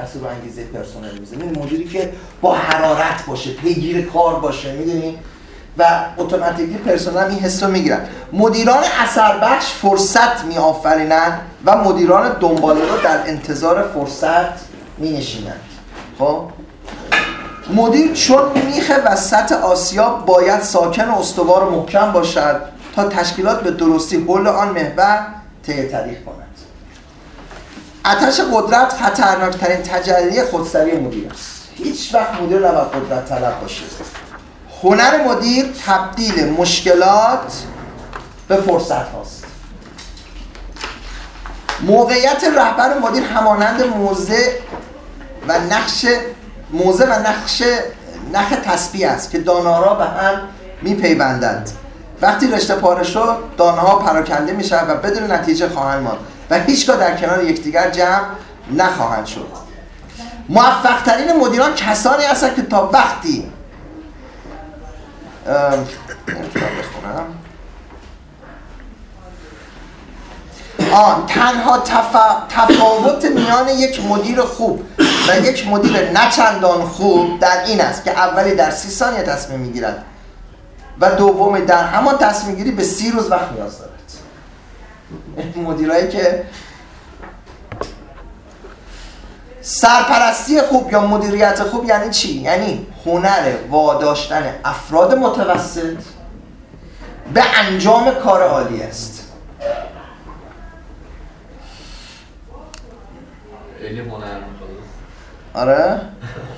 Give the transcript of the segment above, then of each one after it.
تاثیر انگیزه پرسنل می‌ذاره این مدیری که با حرارت باشه پیگیر کار باشه می‌دونی؟ و اتوماتیکلی پرسنل این حس رو می‌گیرن. مدیران اثر بخش فرصت میآفرینند و مدیران دنباله رو در انتظار فرصت می نشینند خب؟ مدیر چون میخه وسط آسیا باید ساکن و استوار و محکم باشد تا تشکیلات به درستی حول آن محور طی طریق کند. اتش قدرت خطرناکترین تجلی خودسری مدیر است. هیچ وقت مدیر نباید قدرت طلب باشه. هنر مدیر تبدیل مشکلات به فرصت هاست. موقعیت رهبر مدیر همانند موزه و نقش موزه و نقش نخ تسبیح است که دانارا به هم میپیوندند. وقتی رشته پاره شد دانه ها پراکنده میشن و بدون نتیجه خواهند ماند. و هیچگاه در کنار یکدیگر جمع نخواهند شد. موفق ترین مدیران کسانی هستند که تا وقتی بخونم. آن تنها تفاوت میان یک مدیر خوب و یک مدیر نچندان خوب در این است که اولی در سی ثانیه تصمیم می‌گیرد و دومی در همان تصمیم گیری به سی روز وقت نیاز دارد. مدیرایی که سرپرستی خوب یا مدیریت خوب یعنی چی؟ یعنی هنر واداشتن افراد متوسط به انجام کار عالی است. خیلی هنر آره؟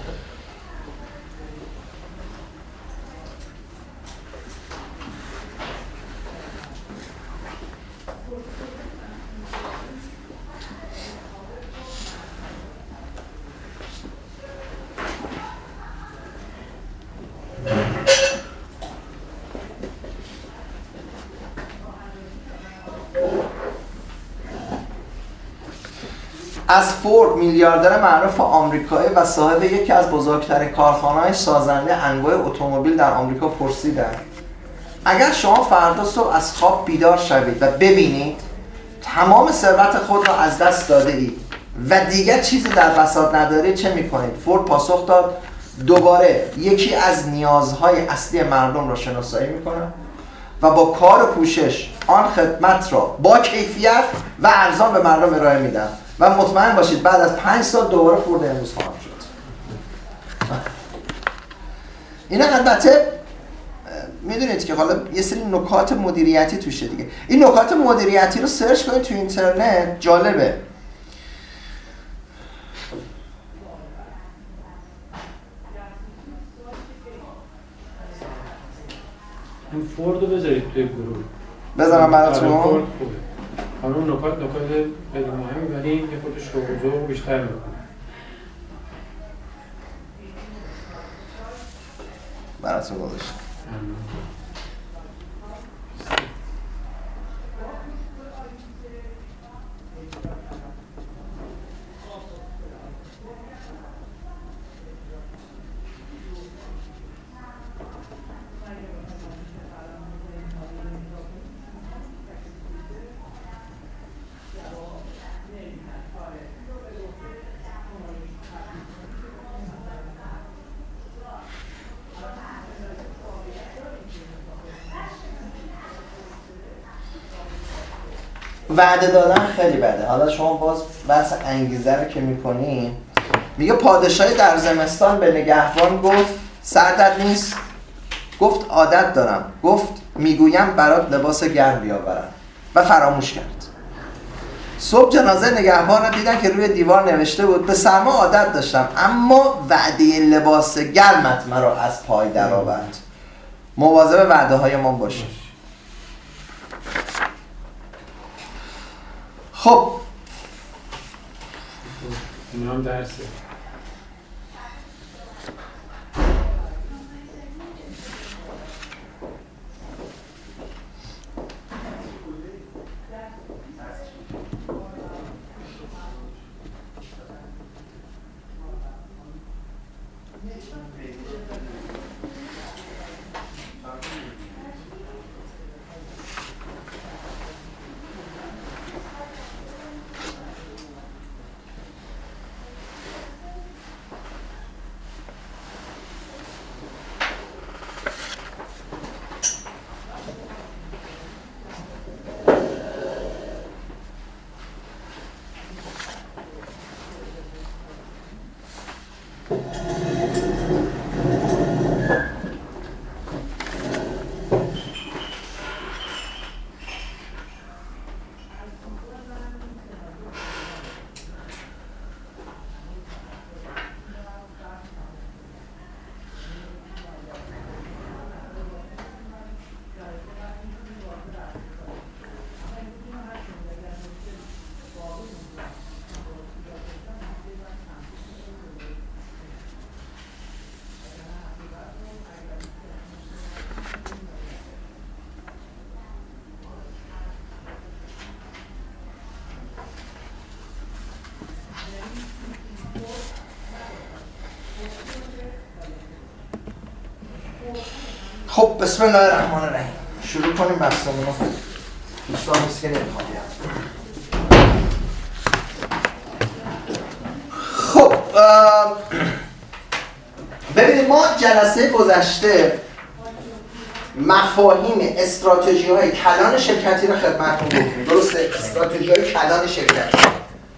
از فورد میلیاردر معروف آمریکایی و صاحب یکی از بزرگترین کارخانه‌های سازنده انواع اتومبیل در آمریکا پرسیدند اگر شما فردا صبح از خواب بیدار شوید و ببینید تمام ثروت خود را از دست داده اید و دیگر چیزی در بساط ندارید چه می‌کنید؟ فورد پاسخ داد دوباره یکی از نیازهای اصلی مردم را شناسایی می‌کنم و با کار و پوشش آن خدمت را با کیفیت و ارزان به مردم ارائه میدم و مطمئن باشید بعد از پنج سال دوباره فورد امروز خواهم شد. این البته می‌دونید که حالا یه سری نکات مدیریتی توشه دیگه. این نکات مدیریتی رو سرچ کنید تو اینترنت جالبه. این فورد رو بذارید توی گروه. بذارم براتون. اون نکات نکات خیلی مهمی ولی یه خودش رو بیشتر می‌کنه. براتون وعده دادن خیلی بده. حالا شما باز بحث انگیزه رو که می‌کنین میگه پادشاهی در زمستان به نگهبان گفت سردت نیست. گفت عادت دارم. گفت می‌گویم برات لباس گرم بیاورم. و فراموش کرد. صبح جنازه نگهبان رو دیدن که روی دیوار نوشته بود به سرما عادت داشتم اما وعده لباس گرمت مرا از پای درآورد. مواظب وعده های ما باشیم خب. اینا هم درسه. خب بسم الله الرحمن الرحیم. شروع کنیم بحثمون رو. دوستان نیست که نمی‌خوام خب ببینید ما جلسه گذشته مفاهیم استراتژی های کلان شرکتی رو خدمتتون گفتیم. درسته؟ استراتژی های کلان شرکتی.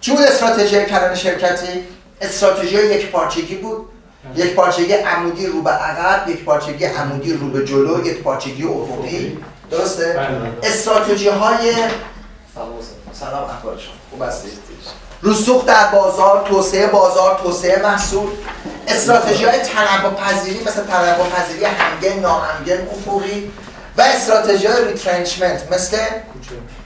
چی بود استراتژی کلان شرکتی؟ استراتژی یک پارچگی بود. یک پارچگی عمودی رو به عقب یک پارچگی عمودی رو به جلو یک پارچگی افقی درسته؟ بله. استراتژی های سلام. احوال شما. خوب هستید؟ رسوخ در بازار توسعه بازار توسعه محصول. استراتژی های تنوع پذیری مثل تنوع پذیری همگن ناهمگن افقی و استراتژی های retrenchment مثل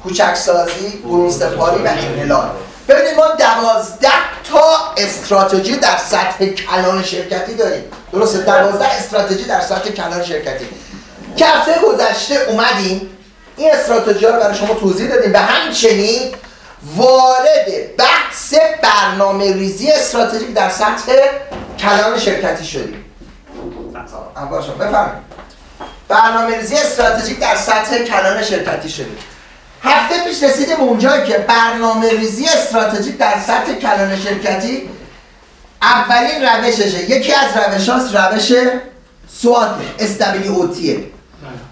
کوچکسازی برون سپاری و انحلال ببینید ما دوازده تا استراتژی در سطح کلان شرکتی داریم. درسته؟ دوازده استراتژی در سطح کلان شرکتی. که هفته گذشته اومدیم این استراتژی رو برای شما توضیح دادیم و همچنین وارد بحث برنامه ریزی استراتژیک در سطح کلان شرکتی شدیم. بفرمایید. برنامه ریزی استراتژیک در سطح کلان شرکتی شدیم. هفته پیش رسیدیم اونجایی که برنامه ریزی استراتژیک در سطح کلان شرکتی اولین روششه. یکی از روش هاست روش سوات استبیلیوتیه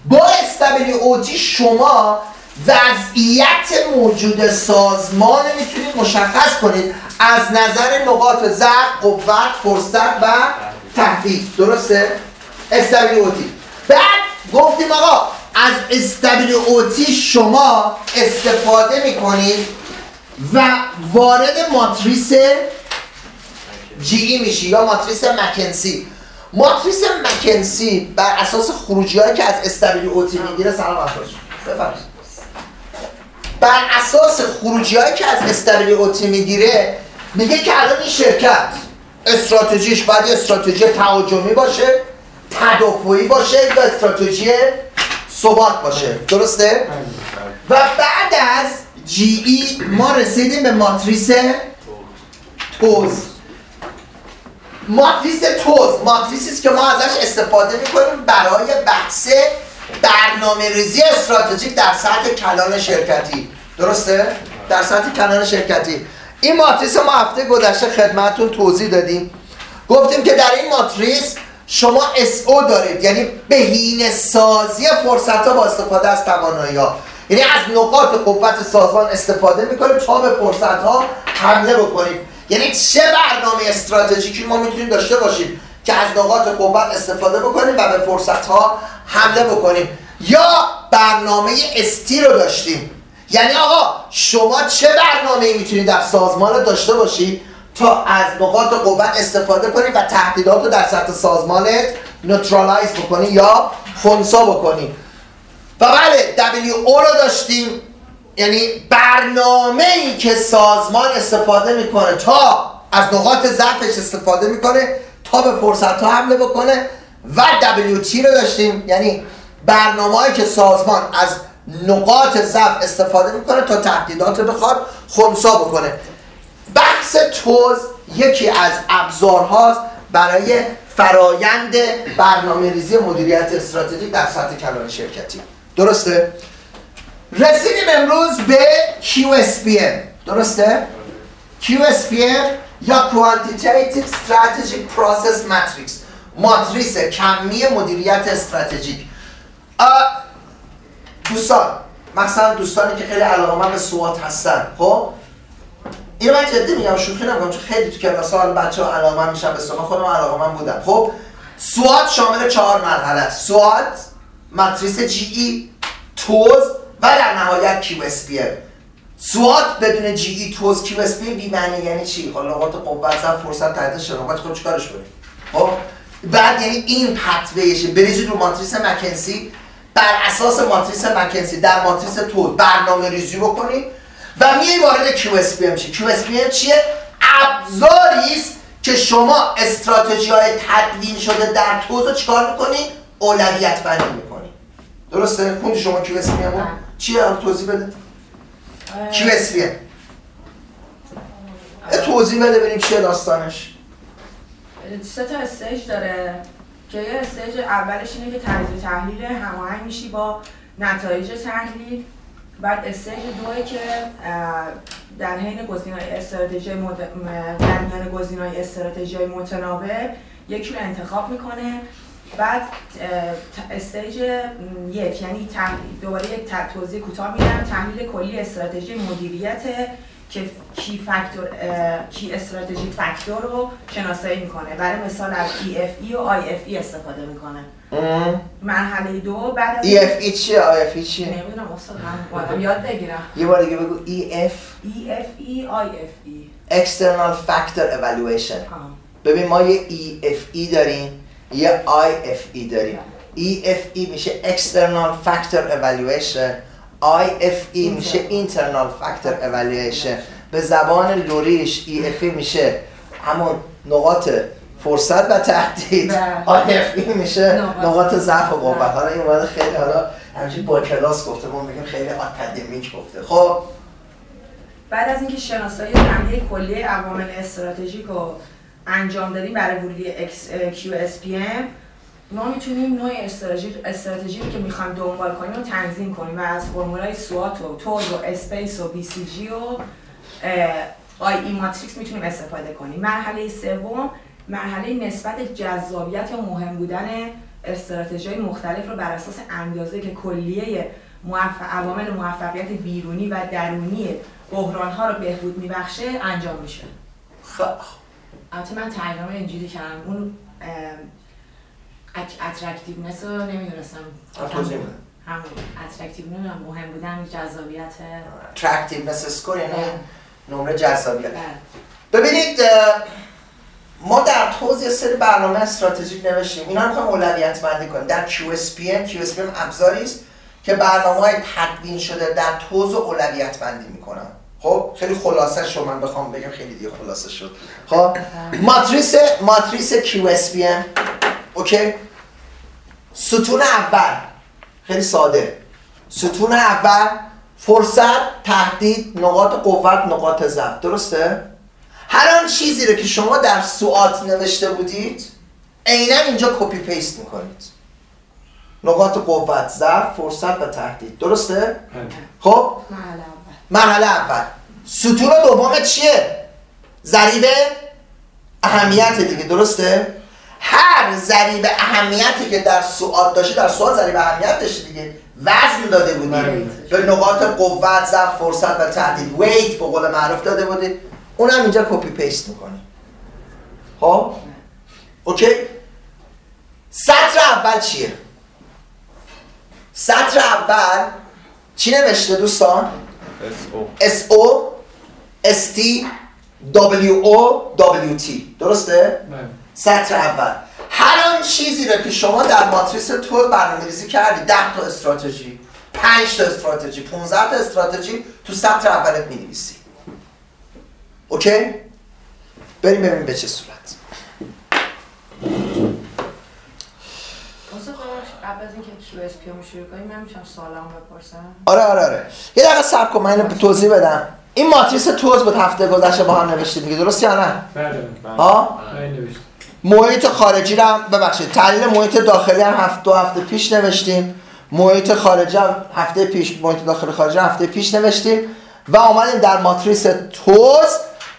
با استبیلیوتی شما وضعیت موجود سازمان می‌تونید مشخص کنید از نظر نقاط ضعف، قوت، فرصت و تهدید درسته؟ استبیلیوتی بعد گفتیم آقا از استبیلیوتی شما استفاده می‌کنید و وارد ماتریس جی ای میشی یا ماتریس مکنسی. ماتریس مکنسی بر اساس خروجی هایی که از اوتی می‌گیره سلام بفرمایید. بر اساس خروجی هایی که از اوتی می‌گیره میگه که الان این شرکت استراتژیش باید استراتژی تهاجمی باشه تدافعی باشه یا استراتژی ثبات باشه. درسته؟ و بعد از جی ای ما رسیدیم به ماتریس توز. ماتریس توز. ماتریسی است که ما ازش استفاده می‌کنیم برای بحث برنامه ریزی استراتژیک در سطح کلان شرکتی. درسته؟ در سطح کلان شرکتی. این ماتریس ما هفته گذشته خدمتتون توضیح دادیم. گفتیم که در این ماتریس شما SO دارید. یعنی بهینه سازی فرصت ها با استفاده از توانایی ها. یعنی از نقاط قوت سازمان استفاده می‌کنیم تا به فرصت ها حمله بکنیم یعنی چه برنامه استراتژیکی ما می‌تونیم داشته باشیم که از نقاط قوت استفاده بکنیم و به فرصت ها حمله بکنیم. یا برنامه استی رو داشتیم. یعنی آقا شما چه برنامه می‌تونید در سازمان داشته باشید؟ تا از نقاط قوت استفاده کنید و تهدیدات رو در سطح سازمانت نوترالایز بکنی یا خونسا بکنی. و بله WO رو داشتیم. یعنی برنامه ای که سازمان استفاده می‌کنه تا از نقاط ضعفش استفاده می‌کنه تا به فرصت ها حمله بکنه. و WT رو داشتیم؟ یعنی برنامه که سازمان از نقاط ضعف استفاده می‌کنه تا تهدیدات بخواد خونسا بکنه. بحث توز یکی از ابزارهاست برای فرایند برنامه ریزی مدیریت استراتژیک در سطح کلان شرکتی درسته؟ رسیدیم امروز به QSPM درسته؟ QSPM یا Quantitative Strategic Process Matrix ماتریس کمی مدیریت استراتژیک دوستان مثلا دوستانی که خیلی علاقه به SWOT هستن خب اینو من جدی میگم شوخی نمیگم چون خیلی تو کلاس ها بچه ها علاقه میشن به من خودم علاقه من بودم. خب SWOT شامل چهار مرحله است. SWOT ماتریس GE TOWS و در نهایت QSP سوات بدون جی ای توز کیو اس پی بی معنی یعنی چی؟ حالا نقاط قوت زن فرصت تحت شرافت خود چیکارش کنیم خب بعد یعنی این پتویشه بریزید رو ماتریس مکنسی بر اساس ماتریس مکنسی در ماتریس توز برنامه ریزی بکنید و میای وارد QSPM میشه QSPM چیه؟ ابزاری است که شما استراتژی های تدوین شده در توز رو چیکار می‌کنی؟ اولویت بندی می‌کنی. درسته؟ خوندی شما QSPM رو؟ چیه؟ توضیح بده. QSPM توضیح بده ببینیم چیه داستانش. سه تا stage داره. که یه stage اولش اینه که تجزیه تحلیل هماهنگ میشی با نتایج تحلیل. بعد stage دوی که در حین گزینه‌های استراتژی. در میان گزینه‌های استراتژی متناوب یکی رو انتخاب می‌کنه بعد استیج یک یعنی دوباره یک توضیح کوتاه میدم تحلیل کلی استراتژی مدیریت که کی فاکتور کی استراتژی فاکتور رو شناسایی می‌کنه. برای مثال از EFE و IFE استفاده می‌کنه. مرحله دو بعد از EFE چیه؟ IFE چیه؟ نمی‌دونم استاد من یاد بگیرم. یه بار دیگه بگو EF EFE IFE External Factor Evaluation. ببین ما یه EFE داریم یه IFE داریم. EFE میشه External Factor Evaluation. IFE میشه Internal Factor Evaluation. به زبان لوریش EFE میشه همون نقاط فرصت و تهدید. IFE میشه نقاط. ضعف و قوت. حالا این اومده خیلی حالا همچین با کلاس گفته ما میگیم خیلی آکادمیک گفته. خب. بعد از اینکه شناسایی تحلیل کلی عوامل استراتژیک رو انجام دادیم برای ورودی QSPM ما می‌تونیم نوع استراتژی استراتژی که می‌خوایم دنبال کنیم رو تنظیم کنیم و از فرمولای SWOT و TOWS و SPACE و BCG و IE matrix می‌تونیم استفاده کنیم. مرحله سوم مرحله نسبت جذابیت یا مهم بودن استراتژی مختلف رو بر اساس اندازه که کلیه عوامل موفقیت بیرونی و درونی بحران ها رو بهبود میبخشه انجام میشه. خب. البته من ترجمه اینجوری کردم. اون attractiveness رو نمی‌دونستم. همون attractiveness مهم بودن جذابیت. attractiveness score یعنی نمره جذابیت. ببینید ما در توضیح سری برنامه استراتژیک نوشتیم. اینا رو می‌خوایم اولویت بندی کنیم. در QSPM QSPM ابزاری است که برنامه های تدوین شده در توز اولویت بندی می‌کنن. خب خیلی خلاصه شد. من بخوام بگم خیلی دیگه خلاصه شد. خب ماتریس ماتریس QSPM اوکی؟ ستون اول. خیلی ساده. ستون اول فرصت تهدید نقاط قوت نقاط ضعف. درسته؟ هر آن چیزی رو که شما در سوات نوشته بودید عینا اینجا copy paste می‌کنید. نقاط قوت ضعف فرصت و تهدید. درسته. خب؟ مرحله اول. اول ستون دوم چیه؟ ضریب اهمیت دیگه. درسته؟ هر ضریب اهمیتی که در SWOT داشته در SWOT ضریب اهمیت داشته دیگه وزن داده بودیم بله. به نقاط قوت ضعف فرصت و تهدید. weight به قول معروف داده بودیم اونم اینجا copy paste می‌کنه خب؟ OK؟ سطر اول چیه؟ سطر اول چی نوشته دوستان؟ S O. S T W O W T. درسته؟ بله. سطر اول. هر آن چیزی رو که شما در ماتریس TOWS برنامه‌ریزی کردی 10 تا استراتژی 5 تا استراتژی 15 تا استراتژی تو سطر اولت می‌نویسی. اوکی؟ بریم ببینیم به چه صورت. قبل از اینکه QSP رو شروع کنیم من می‌تونم سوالامو بپرسم. آره آره آره. یه دقیقه صبر کن من توضیح بدم. این ماتریس توز بود هفته گذشته با هم نوشتیم دیگه درست یا نه؟ بله ها بله محیط خارجی رو هم ببخشید تحلیل محیط داخلی هم هفته دو هفته پیش نوشتیم. محیط خارجی هم هفته پیش محیط داخلی خارجی هم هفته پیش نوشتیم و آمدیم در ماتریس TOWS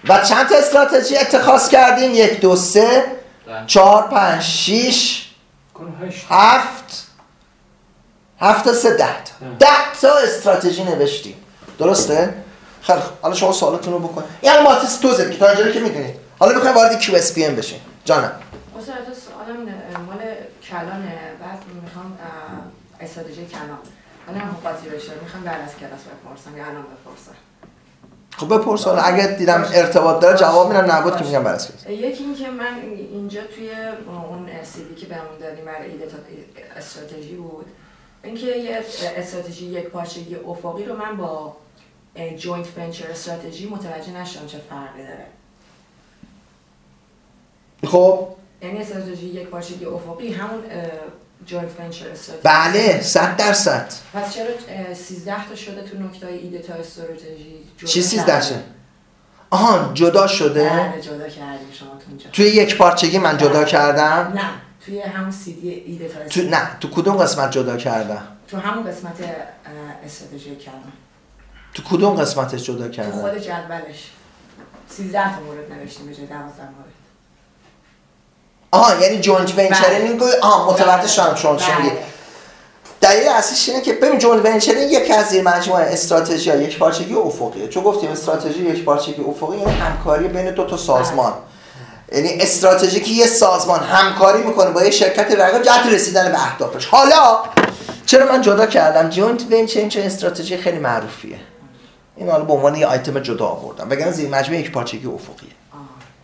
و چند تا استراتژی اتخاذ کردیم؟ یک دو سه چهار پنج شیش هفت. هفت سه ده تا. ده تا استراتژی نوشتیم. درسته؟ خیلی حالا شما سوالتون رو بکن. یعنی ماتریس TOWS ه که تا اینجا که می‌دونید. حالا می‌خوایم وارد QSPM بشین جانم. استاد سوالم مال کلانه. بعد می‌خوام استراتژی کلان. حالا هم قاطی بشه می‌خوام بعد از کلاس بپرسم یا الان بپرسم. خب بپرس حالا اگه دیدم ارتباط داره جواب میدم نبود که میگم برس یکی این که من اینجا توی اون سیدی که بهمون دادیم برای ایده تا استراتژی بود اینکه یه استراتژی یک پارچگی افقی رو من با joint venture استراتژی متوجه نشدم چه فرقی داره. خب. یعنی استراتژی یک پارچگی افقی همون joint venture استراتژی؟ بله صد درصد. پس چرا اه، 13 تا شده تو نکته ایده تا استراتژی چی سیزده کردیم؟ شه آهان جدا شده؟ بله جدا کردیم شما تو توی یک پارچگی من جدا کردم؟ نه توی همون سیدی ایده تا تو نه تو کدوم قسمت جدا کردم؟ تو همون قسمت استراتژی کلان تو کدوم قسمتش جدا تو کردم؟ خود جدولش. 13 تا مورد نوشتیم به جای 12 مورد. آها یعنی joint venturing آها متوجه شدم شما بله. میگی. دلیل اصلیش اینه که ببین joint venturing یکی از زیر مجموعه استراتژی ها یک پارچگی افقیه. چون گفتیم استراتژی یک پارچگی افقی یعنی همکاری بین دو تا سازمان. یعنی استراتژی که یه سازمان همکاری می‌کنه با یه شرکت رقیب جهت رسیدن به اهدافش. حالا چرا من جدا کردم؟ joint venturing یه استراتژی خیلی معروفیه. این حالا به عنوان یه آیتم جدا آوردم. وگرنه زیر مجموعه یک پارچگی افقیه.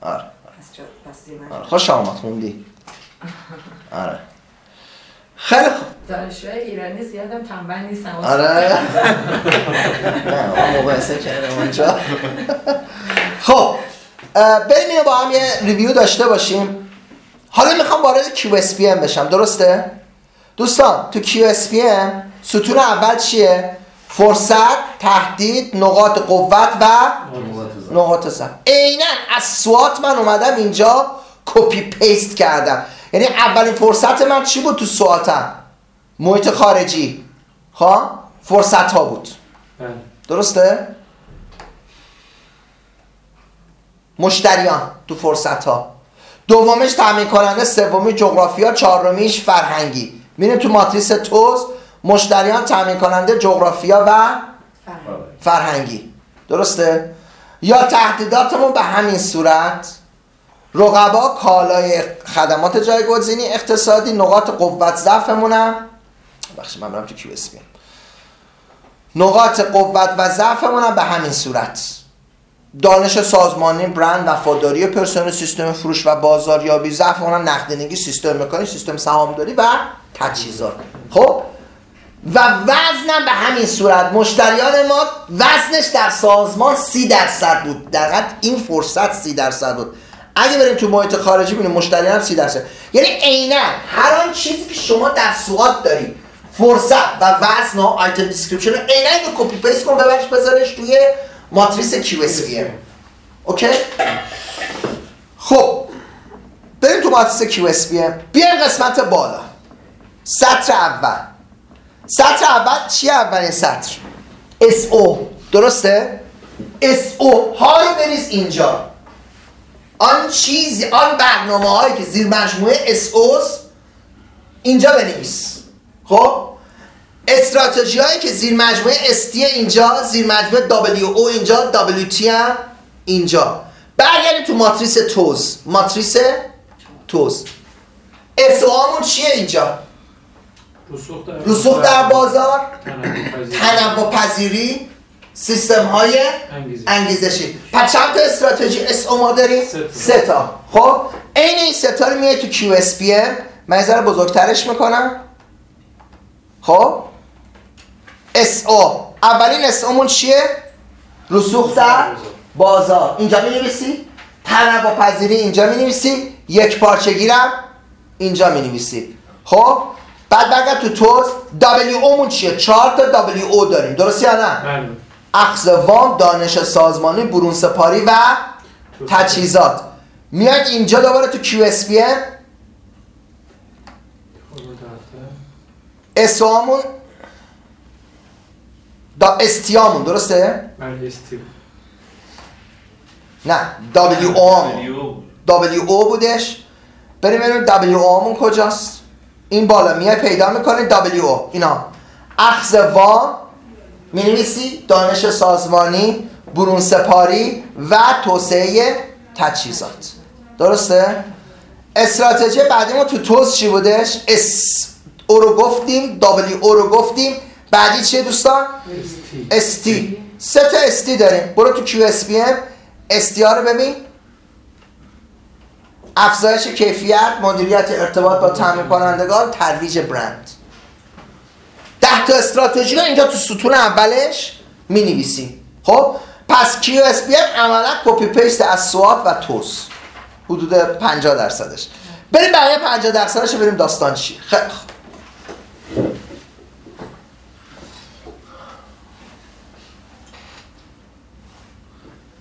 آره پس جا پس زیر آره مجموعه. خوش آمد خوندی. آره. خیلی خوب. دانشجوهای ایرانی زیادم تنبل نیستن آره. نه مقایسه کردم اونجا. خب بریم اینو با هم یه ریویو داشته باشیم. حالا می‌خوام وارد QSPM بشم درسته؟ دوستان تو QSPM ستون اول چیه؟ فرصت، تهدید، نقاط قوت و نقاط ضعف. عینا از SWOT من اومدم اینجا. copy paste کردم. یعنی اولین فرصت من چی بود تو SWOT م؟ محیط خارجی. ها فرصت ها بود. بله. درسته؟ مشتریان تو فرصت ها دومش تامین کننده سومی جغرافیا چهارمیش فرهنگی. میریم تو ماتریس TOWS مشتریان تامین کننده جغرافیا و. فرهنگی. درسته؟ یا تهدیداتمون به همین صورت. رقبا کالای خدمات جایگزینی اقتصادی نقاط قوت ضعفمونم بخش من برم تو کیو نقاط قوت و ضعفمونم به همین صورت. دانش سازمانی برند وفاداری پرسنل سیستم فروش و بازاریابی ضعفمونم نقدینگی سیستم مکانی سیستم سهامداری و تجهیزات. خب؟ و وزنم به همین صورت. مشتریان ما وزنش در سازمان سی درصد بود. در این فرصت سی درصد بود. اگه بریم تو محیط خارجی ببینیم مشتریان هم سی درصد. یعنی عینا هر آن چیزی که شما در SWOT داری فرصت و وزن و item description رو عینا اینو copy paste کن ببرش بذارش توی ماتریس QS okay؟ خب بریم تو ماتریس QS بیایم قسمت بالا. سطر اول. سطر اول چی اولین سطر؟ SO درسته؟ SO های بریز اینجا. آن چیزی آن برنامه هایی که زیر مجموعه SO س اینجا بنویس. خب؟ استراتژی هایی که زیر مجموعه ST اینجا زیر مجموعه WO اینجا WT هم اینجا. برگردیم تو ماتریس TOWS. ماتریس TOWS. SO مون چیه اینجا؟ رسوخ در بازار. تنوع پذیری. سیستم های انگیزه. انگیزشی. پس چند تا استراتژی؟ SO ما داریم؟ سه تا. خب عین این سه تا رو میای تو QSPM. من یه ذره بزرگترش می‌کنم. خب؟ SO. اولین SO مون چیه؟ رسوخ در بازار. اینجا می نویسی تنوع پذیری اینجا می نویسی یکپارچگی رم اینجا می نویسی خب؟ بعد برگرد تو TOWS WO مون چیه؟ چهار تا WO داریم. درست یا نه؟ بله. اخذ وام دانش سازمانی برون سپاری و تجهیزات. میاد اینجا دوباره تو QSP. اسوامون دا استیامون درسته؟ بله نه دبلیو اومون دبلیو او بودش. بریم ببینیم دبلیو اومون کجاست. این بالا میای پیدا می‌کنه دبلیو او. اینا. اخذ وام می نویسی دانش سازمانی برون سپاری و توسعه تجهیزات. درسته؟ استراتژی بعدی ما تو TOWS چی بودش؟ SO رو گفتیم WO رو گفتیم. بعدی چیه دوستان؟ ST سه تا ST داریم. برو تو QSPM. ST ها رو ببین. افزایش کیفیت مدیریت ارتباط با تامین کنندگان ترویج برند. ده تا استراتژی رو اینجا تو ستون اولش می نویسیم خب؟ پس QSP عملا copy paste از SWOT و TOWS. حدود 50 درصدش. بریم بقیه 50 درصدش بریم داستان چی خوب.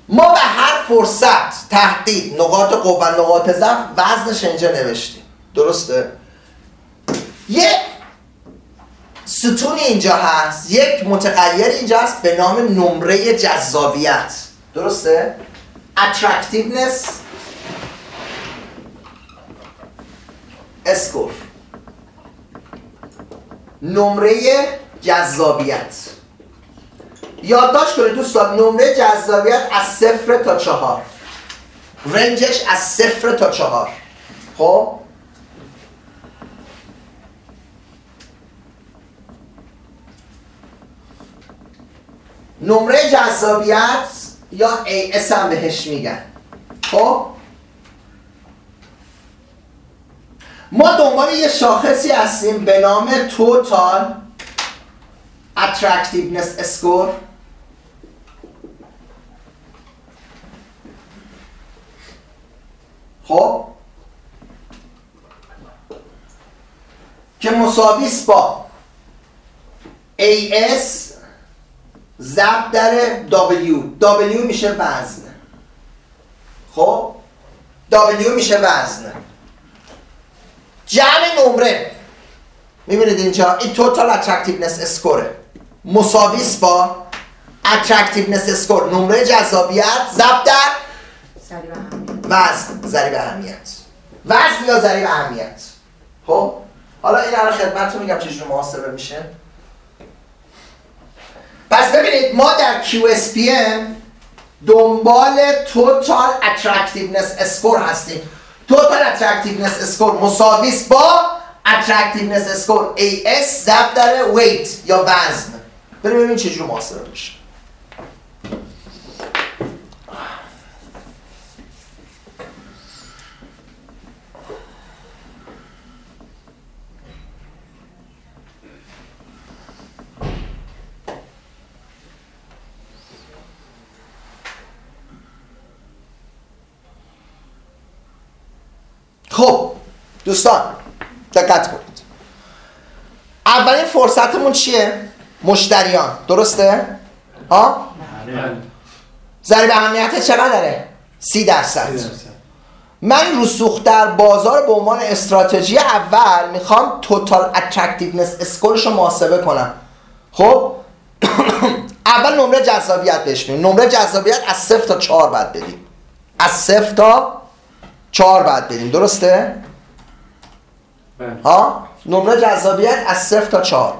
ما به هر فرصت تهدید نقاط قوت و نقاط ضعف وزنش اینجا نوشتیم. درسته؟ یک ستونی اینجا هست. یک متغیر اینجا هست به نام نمره جذابیت. درسته؟ Attractiveness. اسکور نمره جذابیت. یادداشت کنید دوستان نمره جذابیت از صفر تا چهار. رنجش از صفر تا چهار. خب؟ نمره جذابیت یا AS هم بهش میگن. خب؟ ما دنبال یه شاخصی هستیم به نام Total Attractiveness Score. خب؟ که مساویس با AS ضرب در W. W میشه وزن. خب؟ W میشه وزن. جمع نمره. می‌بینید اینجا؟ این total attractiveness score ه مساویس با attractiveness score نمره جذابیت ضرب در. وزن. ضریب اهمیت. وزن یا ضریب اهمیت. خب؟ حالا این الان خدمتتون میگم چجوری محاسبه میشه. پس ببینید ما در QSPM دنبال total attractiveness score هستیم. total attractiveness score مساویس با attractiveness score AS ضرب در weight یا وزن. بریم ببینیم چجوری محاسبه میشه. خب دوستان دقت کنید اولین فرصتمون چیه؟ مشتریان درسته؟ ها؟ ضریب اهمیت چقدره؟ سی درصد من رسوخ در بازار به عنوان استراتژی اول می‌خوام total attractiveness score ش رو محاسبه کنم خب اول نمره جذابیت بهش میدیم نمره جذابیت از صفر تا چهار باید بدیم از صفر تا چهار باید بدیم درسته؟ بله. ها نمره جذابیت از صفر تا چهار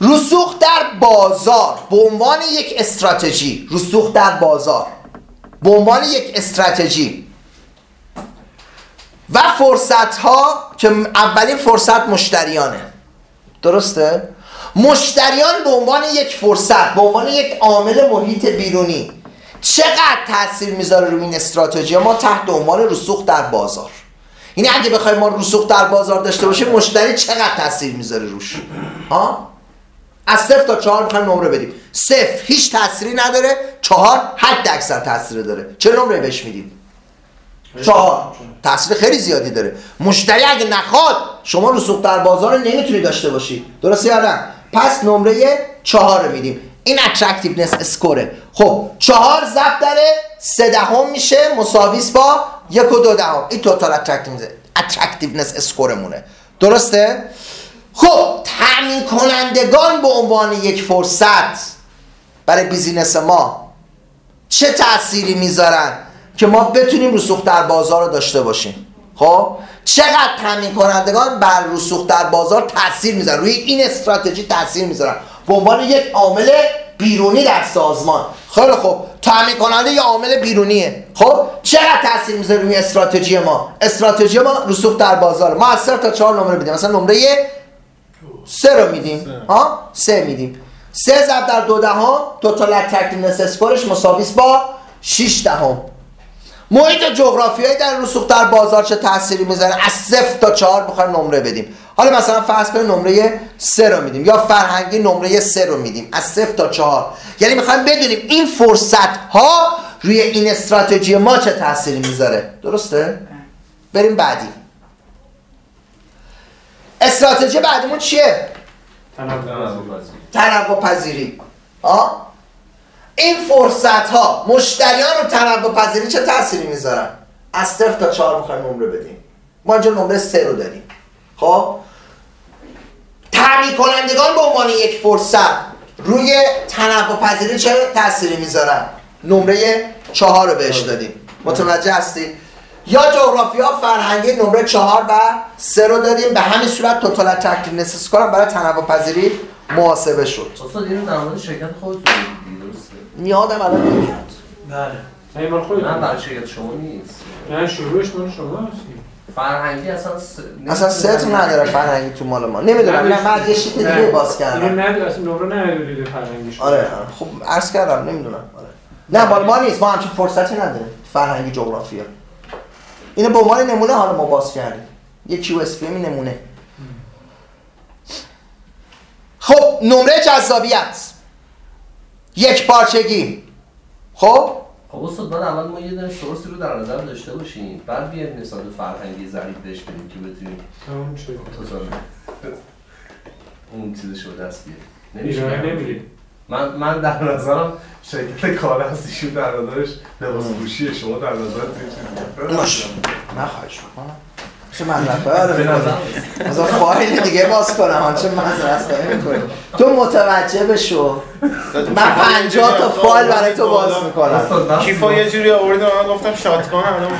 رسوخ در بازار به عنوان یک استراتژی رسوخ در بازار به عنوان یک استراتژی و فرصت ها که اولین فرصت مشتریانه درسته؟ مشتریان به عنوان یک فرصت به عنوان یک عامل محیط بیرونی چقدر تاثیر می‌ذاره روی این استراتژی؟ ما تحت عنوان رسوخ در بازار. یعنی اگه بخوایم ما رسوخ در بازار داشته باشیم مشتری چقدر تاثیر می‌ذاره روش؟ ها؟ از صفر تا چهار می‌خوایم نمره بدیم. صفر هیچ تأثیری نداره چهار حد اکثر تاثیر داره. چه نمره بهش میدیم؟ چهار. تاثیر خیلی زیادی داره. مشتری اگه نخواد شما رسوخ در بازار رو نمی‌تونی داشته باشی. درسته یا نه؟ پس نمره چهار رو میدیم. این attractiveness score ه خب چهار ضرب داره سه دهم میشه مساویس با یک و دو دهم. این total attractiveness score مونه درسته؟ خب تامین کنندگان به عنوان یک فرصت برای business ما چه تأثیری می‌ذارن که ما بتونیم رسوخ در بازار رو داشته باشیم؟ خب چقدر تامین کنندگان بر رسوخ در بازار تاثیر می‌ذارن؟ روی این استراتژی تاثیر می‌ذارن. به عنوان یک عامل بیرونی در سازمان. خیلی خوب. تامین کننده یه عامل بیرونیه. خب؟ چقدر تاثیر می‌ذاره روی استراتژی ما؟ استراتژی ما رسوخ در بازار. ما از صفر تا چهار نمره میدیم. مثلا نمره سه رو میدیم. ها؟ سه میدیم. سه ضرب در دو دهم total attractiveness score ش مساوی با 6 دهم. محیط جغرافیایی در رسوخ در بازار چه تأثیری می‌ذاره؟ از صفر تا چهار بخوایم نمره بدیم. حالا مثلا فرض کنیم نمره سه رو میدیم یا فرهنگی نمره سه رو میدیم. از صفر تا چهار. یعنی می‌خوایم بدونیم این فرصت ها روی این استراتژی ما چه تأثیری می‌ذاره. درسته؟ بریم بعدی. استراتژی بعدیمون چیه؟ تنوع پذیری. آه؟ این فرصت ها مشتریان رو تنوع پذیری چه تأثیری می‌ذارن؟ از صفر تا چهار می‌خوایم نمره بدیم. ما اینجا نمره سه رو داریم. خب؟ تعمین کنندگان به عنوان یک فرصت روی تنوع پذیری چه تأثیری می‌ذارن؟ نمره چهار رو بهش دادیم. متوجه هستی؟ یا جغرافیا فرهنگی نمره چهار و سه رو دادیم. به همین صورت توتال اترکتیونس اسکور هم برای تنوع پذیری محاسبه شد. استاد اینو در مورد شرکت خودتون میادم الان نمیاد. بله. نه برای شرکت شما نیست. نه شروعش مال شما هستی. فرهنگی اصلا س... اصلا ست نداره فرهنگی تو مال ما. نمی‌دونم نه من یه شیت دیگه باز کردم. نداری اصلا نمره نداری فرهنگیش آره خب عرض کردم نمی‌دونم. آره. نه مال ما نیست. ما همچین فرصتی نداریم. فرهنگی جغرافیا. اینو به عنوان نمونه حالا ما باز کردیم. یه کیو اس پی نمونه. خب نمره جذابیت. یک پارچگی. خب؟ خب استاد بعد اول ما یه دونه سورسی رو در نظر داشته باشیم. بعد بیایم نسبت فرهنگی ضریب بهش بدیم که بتونیم تمام شد. توتال اون چیزش رو دست بیاریم. نمیشه نمیگی من من در نظرم شرکت کار هستیشون در نظرش لباس پوشیه شما در نظر چه باشه من خواهش می‌کنم. چه آره نظر از فایل دیگه باز کنم چه خواهی می‌کنی. تو متوجه بشو. من پنجاه تا فایل برای تو باز می‌کنم. کیفا یه جوری آورد من گفتم شاتگان هم الان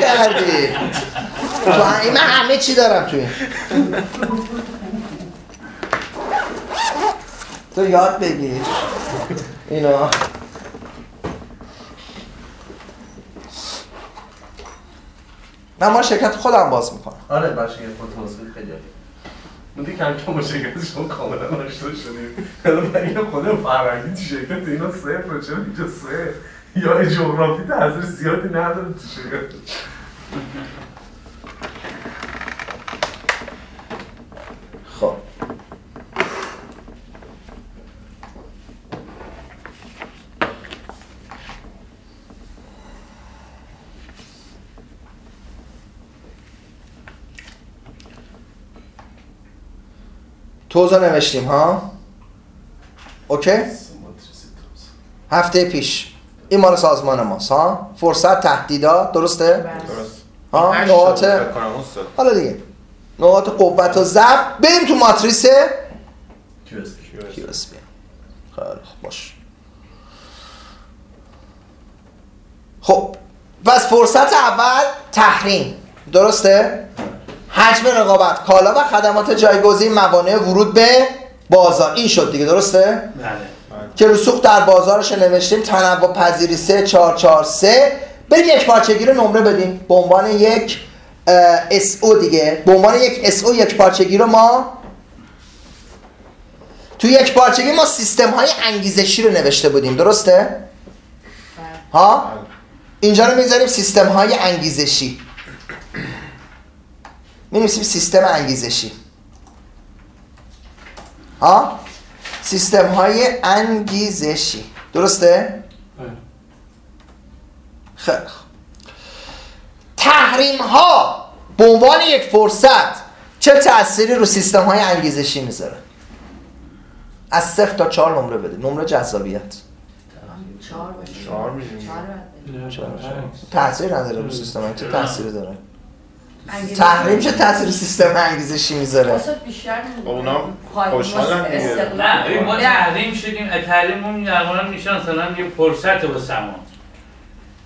کردی؟ من همه چی دارم تو این تو یاد بگیر. اینا من ما شرکت خودم باز می‌کنم. آره شرکت خود توضیح خیلی عالی نوتی کم کم با شرکت شما کاملا آشنا شدیم. الان برای این خود فرهنگی تو شرکت اینا صفر چرا اینجا سه یا جغرافی تاثیر زیادی نداره تو شرکت خب توضا نوشتیم ها؟ اوکی؟ هفته پیش. این مال سازمان ماست ها؟ فرصت تهدیدات درسته؟ درست. ها؟ نقاط. حالا دیگه. نقاط قوت و ضعف. بریم تو ماتریس خیلی خوب باش. خب پس فرصت اول تحریم. درسته؟ حجم رقابت کالا و خدمات جایگزین موانع ورود به بازار. این شد دیگه درسته؟ بله. که رسوخ در بازارش نوشتیم تنوع پذیری 3 4 4 3 بریم یک پارچگی رو نمره بدیم. به عنوان یک SO دیگه. به عنوان یک SO یک پارچگی رو ما تو یک پارچگی ما سیستم های انگیزشی رو نوشته بودیم. درسته؟ ها؟ اینجا رو می‌ذاریم سیستم های انگیزشی. می سیستم انگیزشی ها؟ سیستم های انگیزشی درسته؟ خیلی خوب. تحریم ها به عنوان یک فرصت چه تأثیری رو سیستم های انگیزشی می‌ذاره؟ از صفر تا چهار نمره بده نمره جذابیت چهار. تأثیر نداره رو سیستم چه تأثیری داره؟ تحریم چه تأثیری سیستم انگیزشی می‌ذاره؟ واسه بیشتر اونا خوشحالن دیگه. استقلال. نه ما تحریم شدیم تحریم اون درمان میشه مثلا یه فرصت واسه ما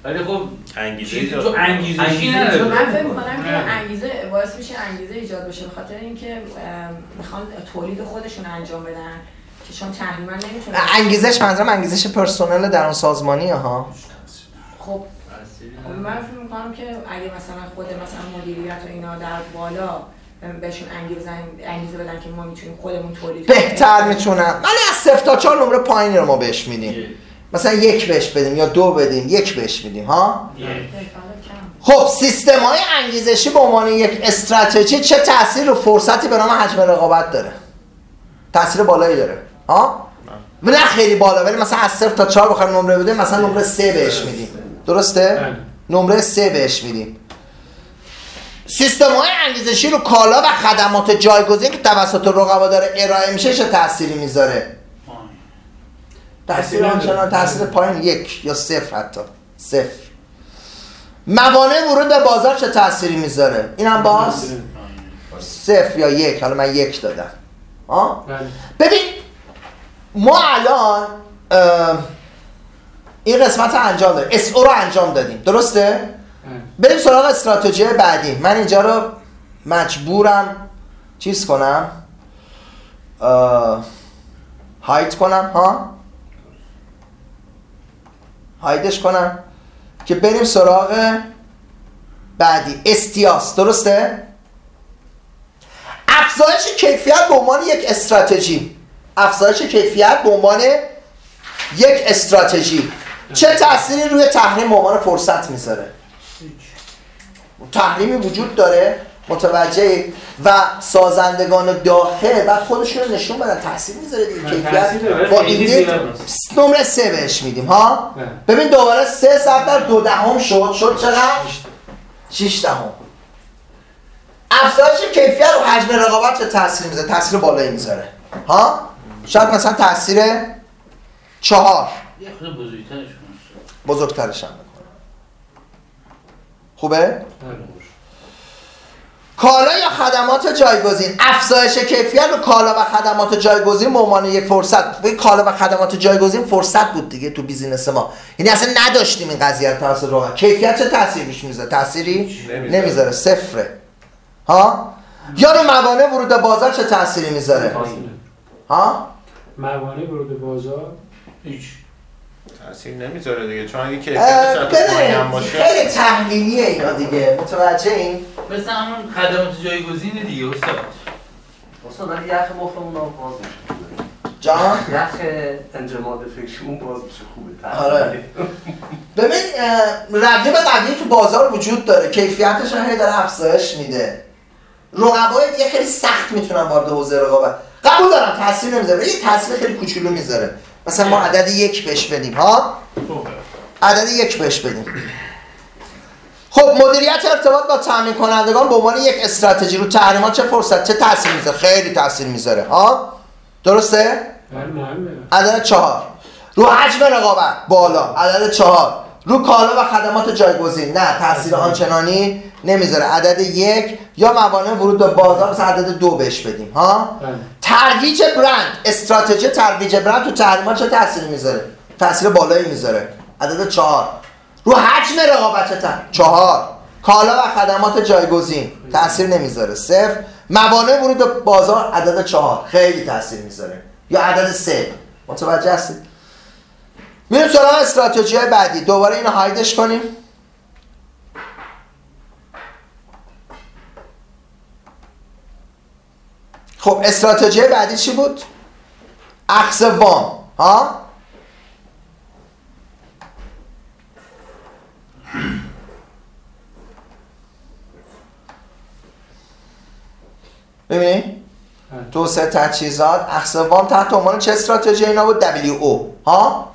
ولی خب انگیزه تو. انگیزشی انگیزه نداره من فکر می‌کنم که. انگیزه باعث میشه انگیزه ایجاد بشه به خاطر اینکه می‌خوان تولید خودشون انجام بدن که چون تحریما نمی‌تونه انگیزش منظورم انگیزش پرسنل در اون سازمانی ها خب من فکر می‌کنم که اگه مثلا خود مثلا مدیریت و اینا در بالا بهشون انگیزه انگیزه بدن که ما می‌تونیم خودمون تولید. بهتر می‌تونم. ولی از صفر تا چهار نمره پایینی رو ما بهش میدیم. مثلا یک بهش بدیم یا دو بدیم یک بهش میدیم ها؟ کم. خب سیستم های انگیزشی به عنوان یک استراتژی چه تاثیر رو فرصتی به نام حجم رقابت داره؟ تاثیر بالایی داره ها؟ نه خیلی بالا ولی مثلا از صفر تا چهار بخوایم نمره بدیم مثلا نمره سه بهش میدیم. درسته؟ بله. نمره سه بهش میدیم. سیستم های انگیزشی رو کالا و خدمات جایگزین که توسط رقبا داره ارائه میشه چه تأثیری می‌ذاره؟ تأثیر نداره. تأثیر پایین یک یا صفر حتی. صفر. موانع ورود به بازار چه تأثیری می‌ذاره؟ این هم باز صفر یا یک. حالا من یک دادم. آه؟ بله. ببین ما الان این قسمت انجام دادیم. اس رو انجام دادیم. درسته؟ بریم سراغ استراتژی بعدی. من اینجا رو مجبورم چیز کنم؟ هایت کنم ها؟ هایدش کنم. که بریم سراغ بعدی. استیاس. درسته؟ افزایش کیفیت به عنوان یک استراتژی. افزایش کیفیت به عنوان یک استراتژی. چه تأثیری روی تحریم به عنوان فرصت می‌ذاره؟ تحریمی وجود داره متوجه و سازندگان داخل و خودشون رو نشون بدن تاثیر می‌ذاره دیگه کیفیت. با این. نمره سه بهش میدیم ها. ببین دوباره سه ضرب در دو دهم شد. شد چقدر؟ شیش دهم. افزایش کیفیت و حجم رقابت چه تاثیر می‌ذاره تاثیر بالایی می‌ذاره ها؟ شاید مثلا تاثیر چهار. یه خود بزرگترش بزرگترش هم می‌کنه. خوبه. کالا یا خدمات جایگزین؟ افزایش کیفیت و کالا و خدمات جایگزین به عنوان یک فرصت. کالا و خدمات جایگزین فرصت بود دیگه تو بیزینس ما. یعنی اصلا نداشتیم این قضیه رو توسط رقبا کیفیت چه تاثیر روش می‌ذاره؟ تأثیری نمی‌ذاره. نمی‌ذاره. صفره. ها؟ یا رو موانع ورود به بازار چه تأثیری می‌ذاره؟ ها؟ موانع ورود بازار؟ هیچ. تاثیر نمی‌ذاره دیگه. چون اگه حتی پایین باشه. خیلی تحلیلیه اینا دیگه. متوجه این؟ مثل همون خدمات جایگزینه دیگه استاد. استاد ولی یخ مخمون هم باز میشه. جان؟ یخ انجماد فکرمون باز میشه. خوبه. آره. ببین رقیب قوی تو بازار وجود داره. کیفیتش هم هی داره افزایش میده. رقبای دیگه خیلی سخت می‌تونن وارد حوزه رقابت. قبول دارم تاثیر نمی‌ذاره. یه تاثیر خیلی کوچولو می‌ذاره. مثلا ما عدد یک بهش بدیم ها؟ عدد یک بهش بدیم. خب مدیریت ارتباط با تامین کنندگان به عنوان یک استراتژی رو تحریمات چه فرصت چه تاثیر می‌ذاره؟ خیلی تاثیر می‌ذاره ها؟ درسته؟ بله عدد چهار. رو حجم رقابت بالا. عدد چهار. رو کالا و خدمات جایگزین. نه تاثیر آنچنانی نمی‌ذاره. عدد یک یا موانع ورود به بازار مثلا عدد دو بهش بدیم ها؟ بله. ترویج برند. استراتژی ترویج برند تو تحریمات چه تاثیری می‌ذاره؟ تاثیر بالایی می‌ذاره. عدد چهار. رو حجم رقابت چهار. کالا و خدمات جایگزین. تاثیر نمی‌ذاره. صفر. موانع ورود به بازار عدد چهار. خیلی تاثیر می‌ذاره. یا عدد سه. متوجه هستید؟ میریم سراغ استراتژی های بعدی. دوباره اینو هایدش کنیم. خب استراتژی بعدی چی بود؟ اخذ وام. ها؟ ببینید. توسعه تجهیزات اخذ وام تحت عنوان چه استراتژی اینا بود؟ WO ها؟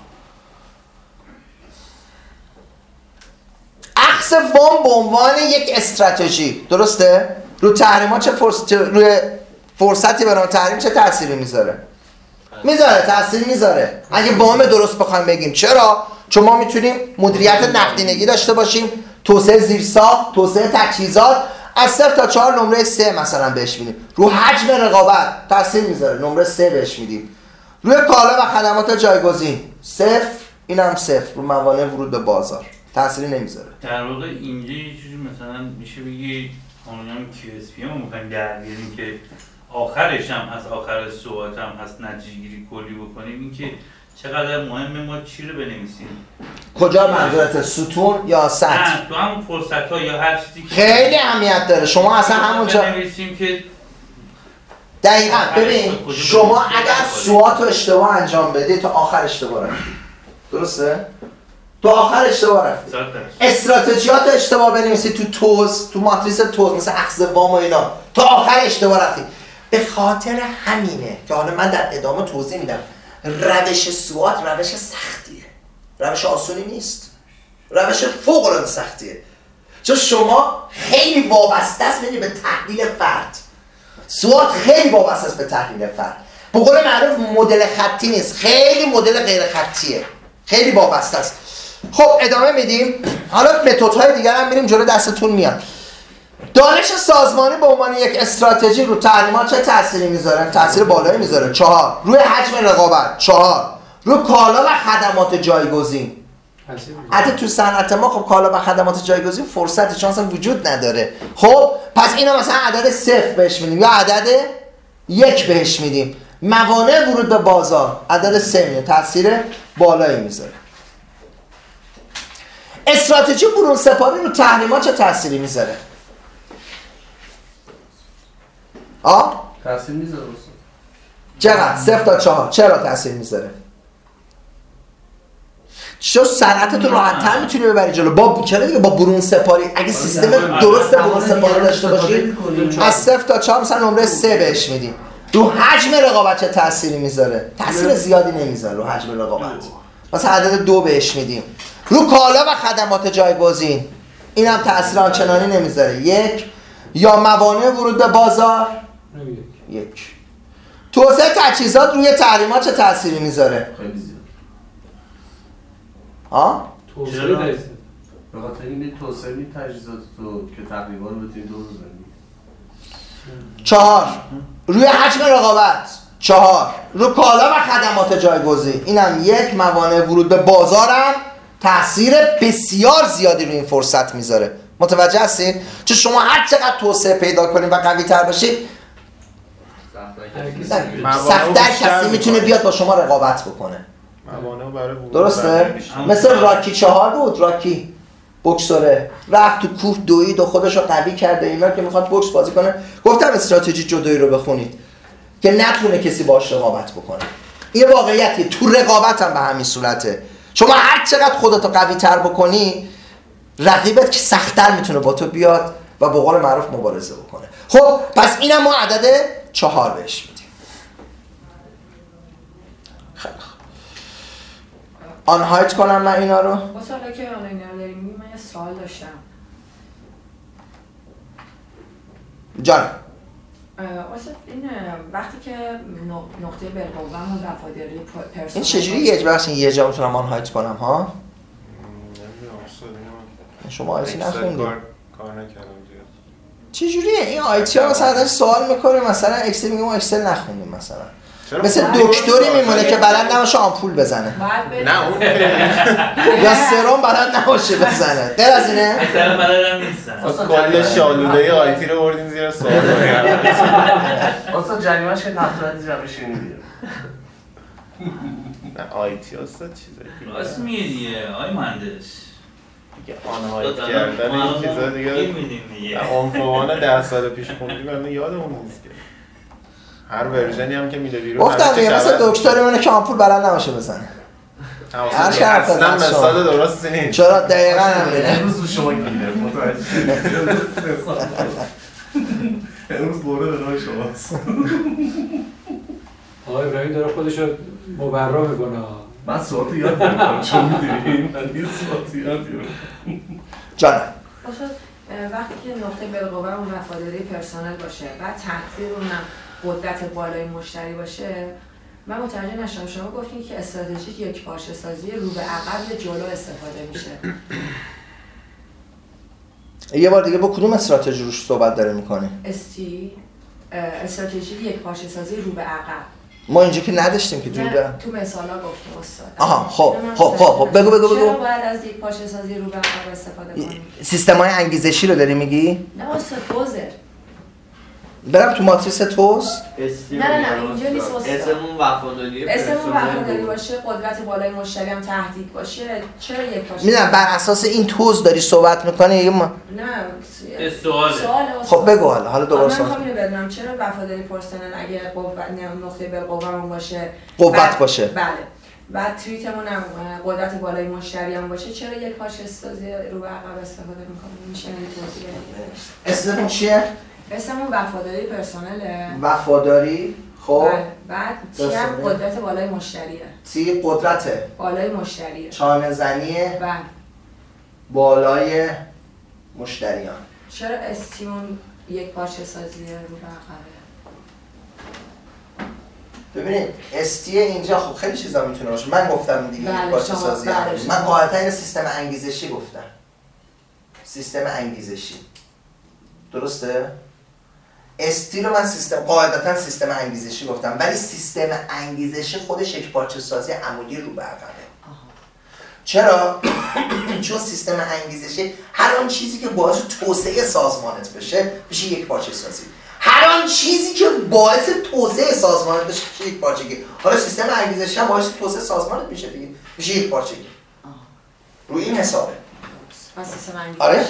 اخذ وام به عنوان یک استراتژی. درسته؟ رو تحریمات چه فرص... چه روی فرصتی برای تحریم چه تأثیری می‌ذاره؟ می‌ذاره تأثیر می‌ذاره. اگه وام درست بخوایم بگیم چرا؟ چون ما می‌تونیم مدیریت نقدینگی داشته باشیم توسعه زیرساخت توسعه تجهیزات. از صفر تا چهار نمره سه مثلا بهش میدیم. رو حجم رقابت تاثیر می‌ذاره. نمره سه بهش میدیم. روی کالا و خدمات جایگزین. صفر اینم صفر. رو موانع ورود به بازار. تأثیری نمی‌ذاره. در واقع اینجا یه چیزی مثلا میشه بگی قانون QSP ما می‌خوایم در بیاریم که آخرش هم هست آخر صحبت هم هست نتیجه گیری کلی بکنیم. اینکه چقدر مهمه ما چی رو بنویسیم؟ کجا منظورت؟ ستون یا سطح نه تو همون فرصت ها یا هر چیزی که خیلی اهمیت داره. شما اصلا همونجا بنویسیم که دقیقا ببین شما؟ اگر سوات رو اشتباه انجام بدی تا آخر اشتباه رفتی درسته؟ تو آخر اشتباه رفتی. استراتژیات اشتباه بنویسی تو توز تو ماتریس توز مثل اخذ وام و اینا. تا آخر اشتباه رفتی. به خاطر همینه که حالا من در ادامه توضیح میدم. روش سوات روش سختیه. روش آسونی نیست. روش فوق العاده سختیه. چون شما خیلی وابسته است به تحلیل فرد. سوات خیلی وابسته است به تحلیل فرد. به قول معروف مدل خطی نیست. خیلی مدل غیر خطیه. خیلی وابسته است. خب ادامه میدیم. حالا متدهای دیگر هم میریم جلو دستتون میاد. دانش سازمانی به عنوان یک استراتژی رو تحریمات چه تأثیری می‌ذاره؟ تاثیر بالایی می‌ذاره. چهار روی حجم رقابت. چهار روی کالا و خدمات جایگزین. حتی تو صنعت ما خب کالا و خدمات جایگزین فرصت چانس هم وجود نداره. خب پس اینا مثلا عدد صفر بهش میدیم یا عدد یک بهش میدیم. موانع ورود به بازار عدد سه میدیم تاثیر بالایی می‌ذاره. استراتژی برون سپاری رو تحریمات چه تأثیری می‌ذاره؟ آه تاثیر می‌ذاره چقدر؟ صفر تا چهار. چرا تاثیر می‌ذاره؟ چون صنعت تو راحت‌تر می‌تونی ببری جلو. با چرا دیگه با برون سپاری؟ اگه سیستم درست برون سپاری داشته باشی از صفر تا چهار مثلا نمره سه بهش میدیم. رو حجم رقابت چه تأثیری می‌ذاره؟ تاثیر زیادی نمی‌ذاره رو حجم رقابت. مثلا عدد دو بهش میدیم. رو کالا و خدمات جایگزین. این هم تاثیر آنچنانی نمی‌ذاره. یک یا موانع ورود به بازار. یک. یک. توسعه تجهیزات روی تحریمات چه تأثیری می‌ذاره؟ خیلی زیاد. ها توسعه. به خاطر این توسعه می تجهیزات تو که تقریبا رو بتونی دور بزنی چهار. روی حجم رقابت. چهار. رو کالا و خدمات جایگزین. اینم یک. موانع ورود به بازارم. تاثیر بسیار زیادی روی این فرصت می‌ذاره. متوجه هستین؟ چون شما هر چقدر توسعه پیدا کنید و قوی تر باشید سختتر کسی می‌تونه. بیاد با شما رقابت بکنه. موانع برای ورود درسته؟ مثل راکی چهار بود. راکی بکسوره. رفت تو کوه دوید و خودش رو قوی کرده. اینا که می‌خواد بکس بازی کنه. گفتم استراتژی جدایی رو بخونید. که نتونه کسی باش رقابت بکنه. این واقعیتیه تو رقابت هم به همین صورته. شما هر چقدر خودتو قوی تر بکنی رقیبت که سختتر می‌تونه با تو بیاد و به قول معروف مبارزه بکنه. خب پس اینم ما عدد چهار بهش میدیم. خیلی آن هایت کنم من اینا رو؟ با سالا که حالا اینا داریم من یه سوال داشتم. جان. واسه این وقتی که نق- نقطه بالقوه و وفاداری پر- پرسونل این چجوری یه بخش یه جا می‌تونم آن هایت کنم ها؟ شما آیتی اکسل نخوندی؟ کار کار نکردم زیاد. چجوریه؟ این آیتی ها مثلا ازش سوال می‌کنه مثلا اکسل میگه ما اکسل نخوندیم مثلا. مثل دکتری میمونه. که بلد نباشه آمپول بزنه. نه اون یا سرم بلد نباشه بزنه. غیر از اینه؟ اکثر بلدم نیستن خب، کل شالوده آیتی رو بردین زیر سوال. استاد جریمه‌اش که نفترتی جمعش می‌گیره نه آیتی استاد چیزایی راست میگه آی مهندس. دیگه آن هایت کردن این چیزا دیگه. دیگه. عنفوان ده سال پیش خوندی برای یادمون نیست که. هر ورژنی هم که میده بیرون گفتم دیگه مثل عوض میشه. دکتری میمونه که آمپول بلد نباشه بزنه نه، هر حرف اصلا. مثال درستی نیست. چرا دقیقا همینه امروز رو شما گیره متوجه. امروز برده به راه شماست. آقای ابراهیم داره خودش رو مبرا می‌کنه. من سوات یاد نمی‌کنم چون می‌دونی؟ من یه سوات یاد. جانم اه، وقتی که نقطه بالقوه و وفاداری پرسونل باشه و تاثیر اونم قدرت بالای مشتری باشه من متوجه نشدم. شما گفتین که استراتژی یک پارچه سازی رو به عقب یا جلو استفاده میشه. یه بار دیگه با کدوم استراتژی روش صحبت داره می‌کنه استی استراتژی یک پارچه سازی رو به عقب. ما اینجا که نداشتیم که جوری تو مثالا گفتیم استاد. آها، خب، خب، خب، خب، بگو، بگو، بگو. باید از یک پارچه سازی رو به عقب استفاده کنیم؟ سیستم های انگیزشی رو داری میگی؟ نه استاد برم تو ماتریس توس نه نه نه اینجا نیست. اسمون وفاداری اسمون وفاداری. باشه قدرت بالای مشتری هم تهدید باشه. چرا یک پاشه می‌دونم بر اساس این توز داری صحبت می‌کنی؟ یا ما... نه یه سواله. سوال خب بگو حالا حالا دوباره من سوال بدونم. چرا وفاداری پرسنل اگه قوت نقطه بالقوهمون باشه؟ قوت باشه. بله. بعد توییتمون هم قدرت بالای مشتری هم باشه. چرا یک پاش استازی رو به عقب استفاده می‌کنه میشه این توضیح اسممون چیه؟ اسممون وفاداری پرسنله وفاداری؟ خب. بله. بعد تی هم. قدرت بالای مشتریه. تی قدرت؟ بالای مشتریه. چانه زنی؟ بله. بالای مشتریان. چرا استیون یک پارچه سازیه رو به عقبه ببینید استی اینجا خب خیلی چیزا می‌تونه باشه. من گفتم دیگه بله، پارچه سازی بله،. من قاعدتا اینو سیستم انگیزشی گفتم. سیستم انگیزشی. درسته؟ استی رو من سیستم قاعدتا سیستم انگیزشی گفتم ولی سیستم انگیزشی خودش یک پارچه سازی عمودی رو به چرا؟ چون سیستم انگیزشی هر آن چیزی که باعث توسعه سازمانت بشه میشه یک پارچه سازی هر آن چیزی که باعث توسعه سازمانت بشه میشه یک پارچگی حالا سیستم انگیزشی هم باعث توسعه سازمانت میشه دیگه میشه یک پارچگی روی این حسابه. آره؟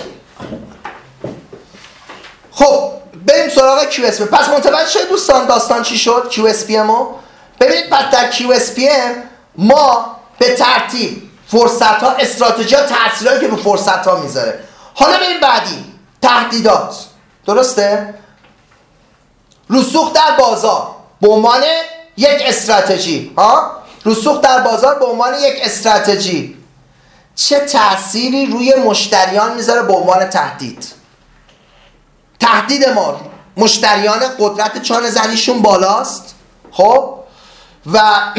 خب بریم سراغ QSP پس متوجه شد دوستان داستان چی شد؟ QSP ما ببینید پس در QSPM ما به ترتیب فرصت ها استراتژی ها تاثیرهایی که رو فرصت ها می‌ذاره. حالا بریم بعدی. تهدیدات. درسته؟ رسوخ در بازار به عنوان یک استراتژی. ها؟ رسوخ در بازار به عنوان یک استراتژی. چه تأثیری روی مشتریان می‌ذاره به عنوان تهدید؟ تهدید ما مشتریان قدرت چانه زنیشون بالاست. خب؟ و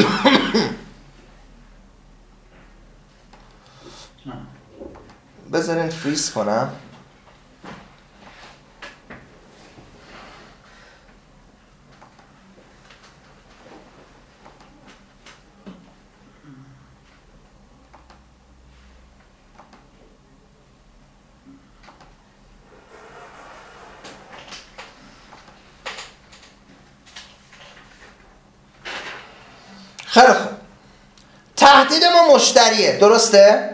بذارین فریز کنم. خیلی خوب. تهدید ما مشتریه. درسته؟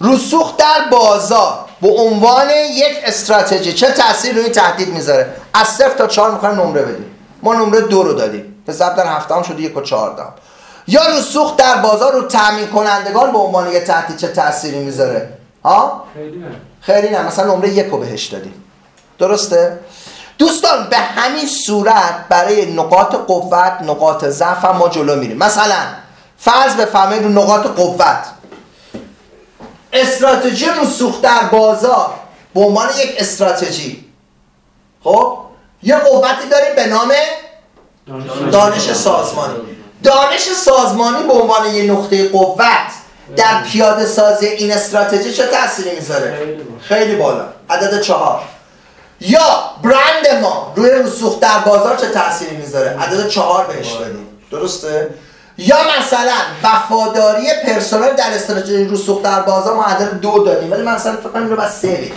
رسوخ در بازار. به عنوان یک استراتژی. چه تاثیر روی تهدید می‌ذاره؟ از صفر تا چهار می‌خوایم نمره بدیم. ما نمره دو رو دادیم. به ضرب در هفته هم شده یک و چهاردهم یا رسوخ در بازار رو تامین کنندگان به عنوان یک تهدید چه تأثیری می‌ذاره؟ ها؟ خیلی نه. خیلی نه. مثلا نمره یک رو بهش دادیم. درسته؟ دوستان به همین صورت برای نقاط قوت نقاط ضعف هم ما جلو میریم. مثلا فرض بفرمایید رو نقاط قوت. استراتژی رسوخ در بازار به عنوان یک استراتژی. خب؟ یه قوتی داریم به نام دانش سازمانی. دانش سازمانی به عنوان یه نقطه قوت در پیاده سازی این استراتژی چه تأثیری می‌ذاره؟ خیلی بالا. خیلی بالا. عدد چهار. یا برند ما روی رسوخ در بازار چه تأثیری می‌ذاره؟ عدد چهار بهش بدیم. درسته؟ یا مثلا وفاداری پرسنل در استراتژی رسوخ در بازار ما عدد دو دادیم ولی مثلا فکر کنم اینو بس سه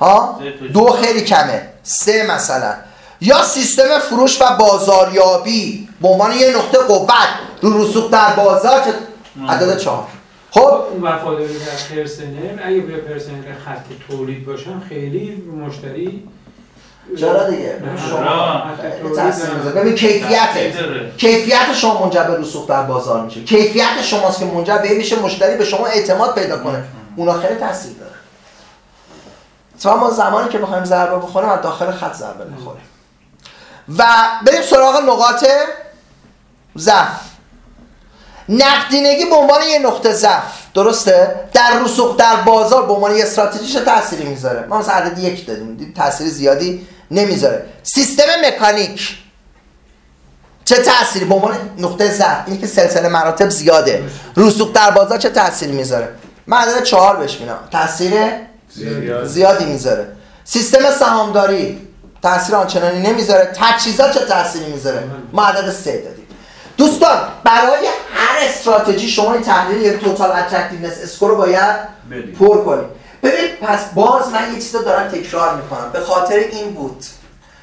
ها؟ دو خیلی کمه. سه مثلا. یا سیستم فروش و بازاریابی به عنوان یه نقطه قوت رو رسوخ در بازار چه عدد چهار. خب. اون وفاداری در پرسنل اگه به پرسنل خط تولید باشم خیلی مشتری. چرا دیگه؟ شما. ببین کیفیت. کیفیت شما منجر به رسوخ در بازار میشه. کیفیت شماست که منجر به میشه مشتری به شما اعتماد پیدا کنه. اونا خیلی تاثیر داره. اتفاقا ما زمانی که بخوایم ضربه بخوریم از داخل خط ضربه می‌خوریم و بریم سراغ نقاط ضعف. نقدینگی به عنوان یه نقطه ضعف. درسته؟ در رسوخ در بازار به عنوان یه استراتژی چه تأثیری می‌ذاره. ما مثلا عدد یک دادیم. تأثیر زیادی نمی‌ذاره. سیستم مکانیک. چه تأثیری؟ به عنوان نقطه ضعف. اینی که سلسله مراتب زیاده. رسوخ در بازار چه تأثیری می‌ذاره؟ من عدد چهار بهش میدم. تأثیر زیادی. می‌ذاره. سیستم سهامداری. تاثیر آنچنانی نمی‌ذاره. تجهیزات چه تأثیری می‌ذاره؟ ما عدد سه دادیم. دوستان برای هر استراتژی شما این تحلیل یه total attractiveness score رو باید. پر کنید. ببین پس باز من یه چیز رو دارم تکرار می‌کنم. به خاطر این بود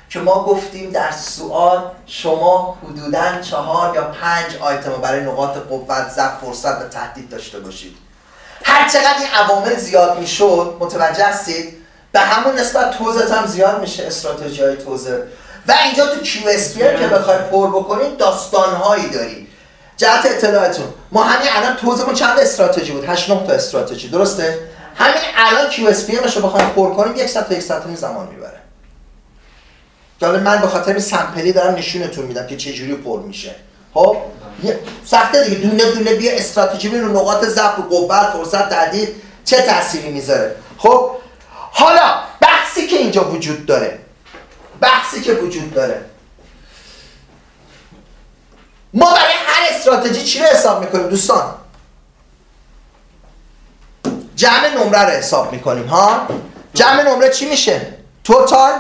که ما گفتیم در سوال شما حدودا چهار یا پنج آیتم برای نقاط قوت ضعف فرصت و تهدید داشته باشید. هر چقدر این عوامل زیاد می‌شد متوجه هستید؟ به همون نسبت توزت هم زیاد میشه استراتژی های توزه و اینجا تو QSP که بخوای پر بکنید داستان هایی داری. جهت اطلاعتون. ما همین الان توزمون چند استراتژی بود؟ 8 9 تا استراتژی. درسته؟ همین الان QSP رو بخوایم پر کنیم یک ساعت تا یک ساعت زمان می‌بره. حالا من به خاطر سمپلی دارم نشونتون میدم که چه جوری پر میشه. خب؟ سخته دیگه. دونه دونه بیا استراتژی رو نقاط ضعف و قوت فرصت تهدید چه تأثیری می‌ذاره. خب؟ حالا بحثی که اینجا وجود داره. بحثی که وجود داره. ما برای استراتژی چی رو حساب می‌کنیم دوستان؟ جمع نمره رو حساب می‌کنیم ها؟ جمع نمره چی میشه؟ توتال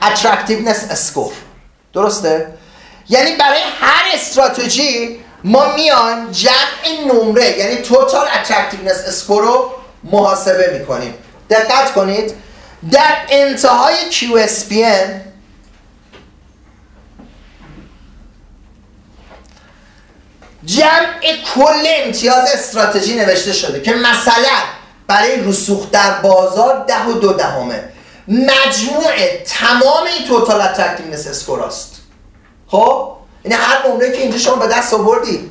attractiveness score. درسته؟ یعنی برای هر استراتژی ما میان جمع نمره یعنی توتال attractiveness score رو محاسبه می‌کنیم. دقت کنید در انتهای QSPM جمع کل امتیاز استراتژی نوشته شده که مثلا برای رسوخ در بازار ده و دو دهمه. مجموع تمام این total attractiveness score است خب؟ این هر نمره که اینجا شما به دست آوردی.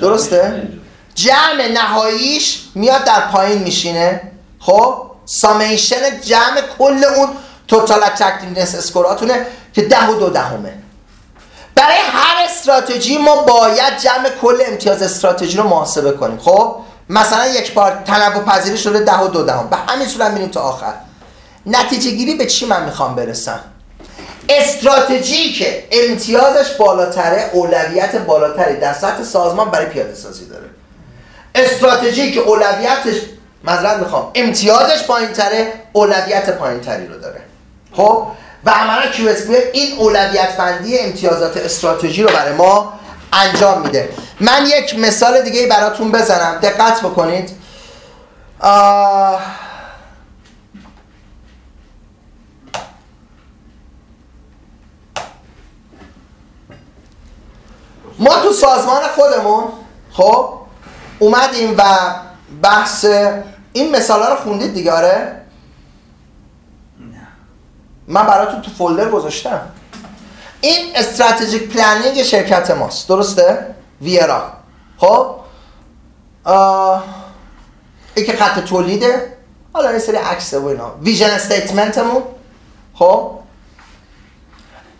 درسته؟ جمع نهاییش میاد در پایین میشینه. خب؟ summation جمع کل اون total attractiveness score اتونه که ده و دو دهمه. برای هر استراتژی ما باید جمع کل امتیاز استراتژی رو محاسبه کنیم. خب؟ مثلا یک بار تنوع پذیری شده ده و دو دهم. به همین صورت میریم تا آخر. نتیجه گیری به چی من می‌خوام برسم؟ استراتژی که امتیازش بالاتره اولویت بالاتری در سطح سازمان برای پیاده سازی داره. استراتژی که اولویتش معذرت می‌خوام. امتیازش پایین تره اولویت پایین تری رو داره. خب؟ و عملا QSP این اولویت بندی امتیازات استراتژی رو برای ما انجام میده. من یک مثال دیگه براتون بزنم. دقت بکنید. ما تو سازمان خودمون خب اومدیم و بحث این مثال رو خوندید دیگه آره؟ من براتون تو folder گذاشتم. این strategic planning شرکت ماست. درسته؟ ویرا. خب. این که خط تولیده. حالا یه سری عکس و اینا. vision statement مون. خب؟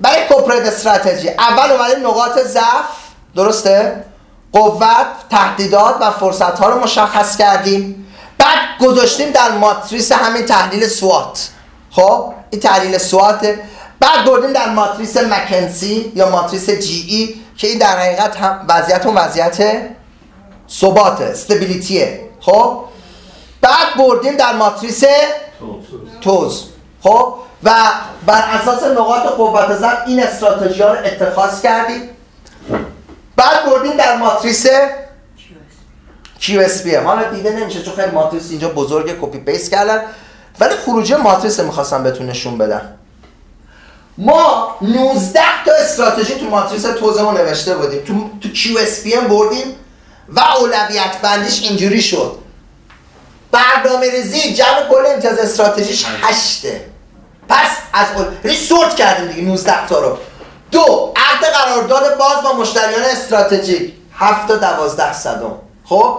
برای کوپرت استراتژی. اول اومدیم نقاط ضعف. درسته؟ قوت تهدیدات و فرصت ها رو مشخص کردیم. بعد گذاشتیم در ماتریس همین تحلیل سوات. خب؟ این تحلیل سوات بعد بردیم در ماتریس مکنسی یا ماتریس جی ای که این در حقیقت هم وضعیت اون وضعیت ثبات استبیلیتیه خب؟ بعد بردیم در ماتریس TOWS. خب؟ و بر اساس نقاط قوت ضعف این استراتژی ها رو اتخاذ کردیم. بعد بردیم در ماتریس QSP حالا دیده نمیشه چون خیلی ماتریس اینجا بزرگه copy paste کردن. ولی خروجی ماتریس می‌خواستم بهتون نشون بدم ما 19 تا استراتژی تو ماتریس TOWS مون نوشته بودیم. تو, تو QSP هم بردیم و اولویت بندیش اینجوری شد. برنامه ریزی جمع کل امتیاز استراتژیش هشته. پس از اول ریسورت کردیم دیگه 19 تا رو. دو عقد قرارداد باز با مشتریان استراتژیک. 7 تا 12 صدم. خب؟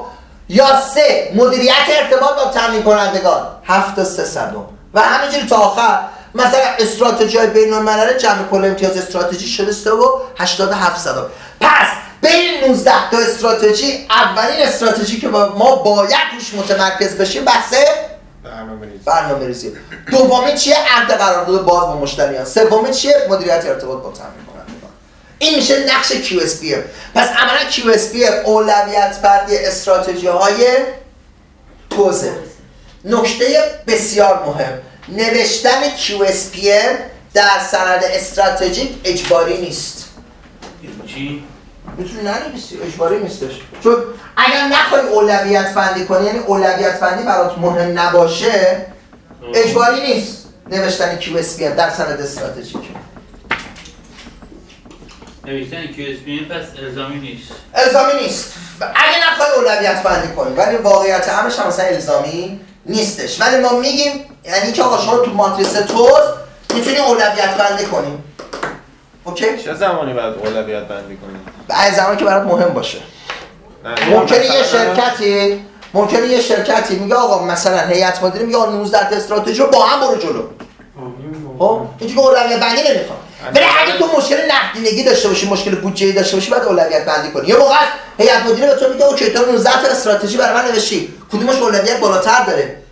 یا سه مدیریت ارتباط با تامین کنندگان. 7 تا 3 صدم و. همینجوری تا آخر. مثلا استراتژی های بین الملل جمع کل امتیاز استراتژی شده 3 و 87 صدم پس بین 19 تا استراتژی اولین استراتژی که ما باید روش متمرکز بشیم بحث برنامه ریزی. دومی چیه؟ عقد قرارداد باز با مشتریان. سومی چیه؟ مدیریت ارتباط با تامین این میشه نقش QSP پس عملا QSP اولویت بندی استراتژی های توزه. نکته بسیار مهم. نوشتن QSP در سند استراتژیک اجباری نیست. چی؟ می‌تونی ننویسی؟ اجباری نیستش. چون اگر نخوای اولویت بندی کنی یعنی اولویت بندی برات مهم نباشه اجباری نیست نوشتن QSP در سند استراتژیک. نوشتن پس الزامی نیست. الزامی نیست. اگه نخوای اولویت بندی کنیم ولی واقعیت همش هم مثلا الزامی نیستش. ولی ما میگیم یعنی که آقا شما تو ماتریس توز می‌تونی اولویت بندی کنیم اوکی؟ چه زمانی باید اولویت بندی کنیم بعد زمانی که برات مهم باشه. نه، ممکنه یه مثلا- شرکتی ممکنه یه شرکتی میگه آقا مثلا هیئت مدیره میگه آقا 19 تا استراتژی رو با هم برو جلو. خب؟ اینجوری اولویت بندی نمی‌خوام ولی اگه تو مشکل نقدینگی داشته باشی مشکل بودجه داشته باشی بعد اولویت بندی کنی. یه موقع هیئت مدیره به تو میگه OK تو 19 تا استراتژی برای من نوشتی. کدومش اولویت بالاتر داره؟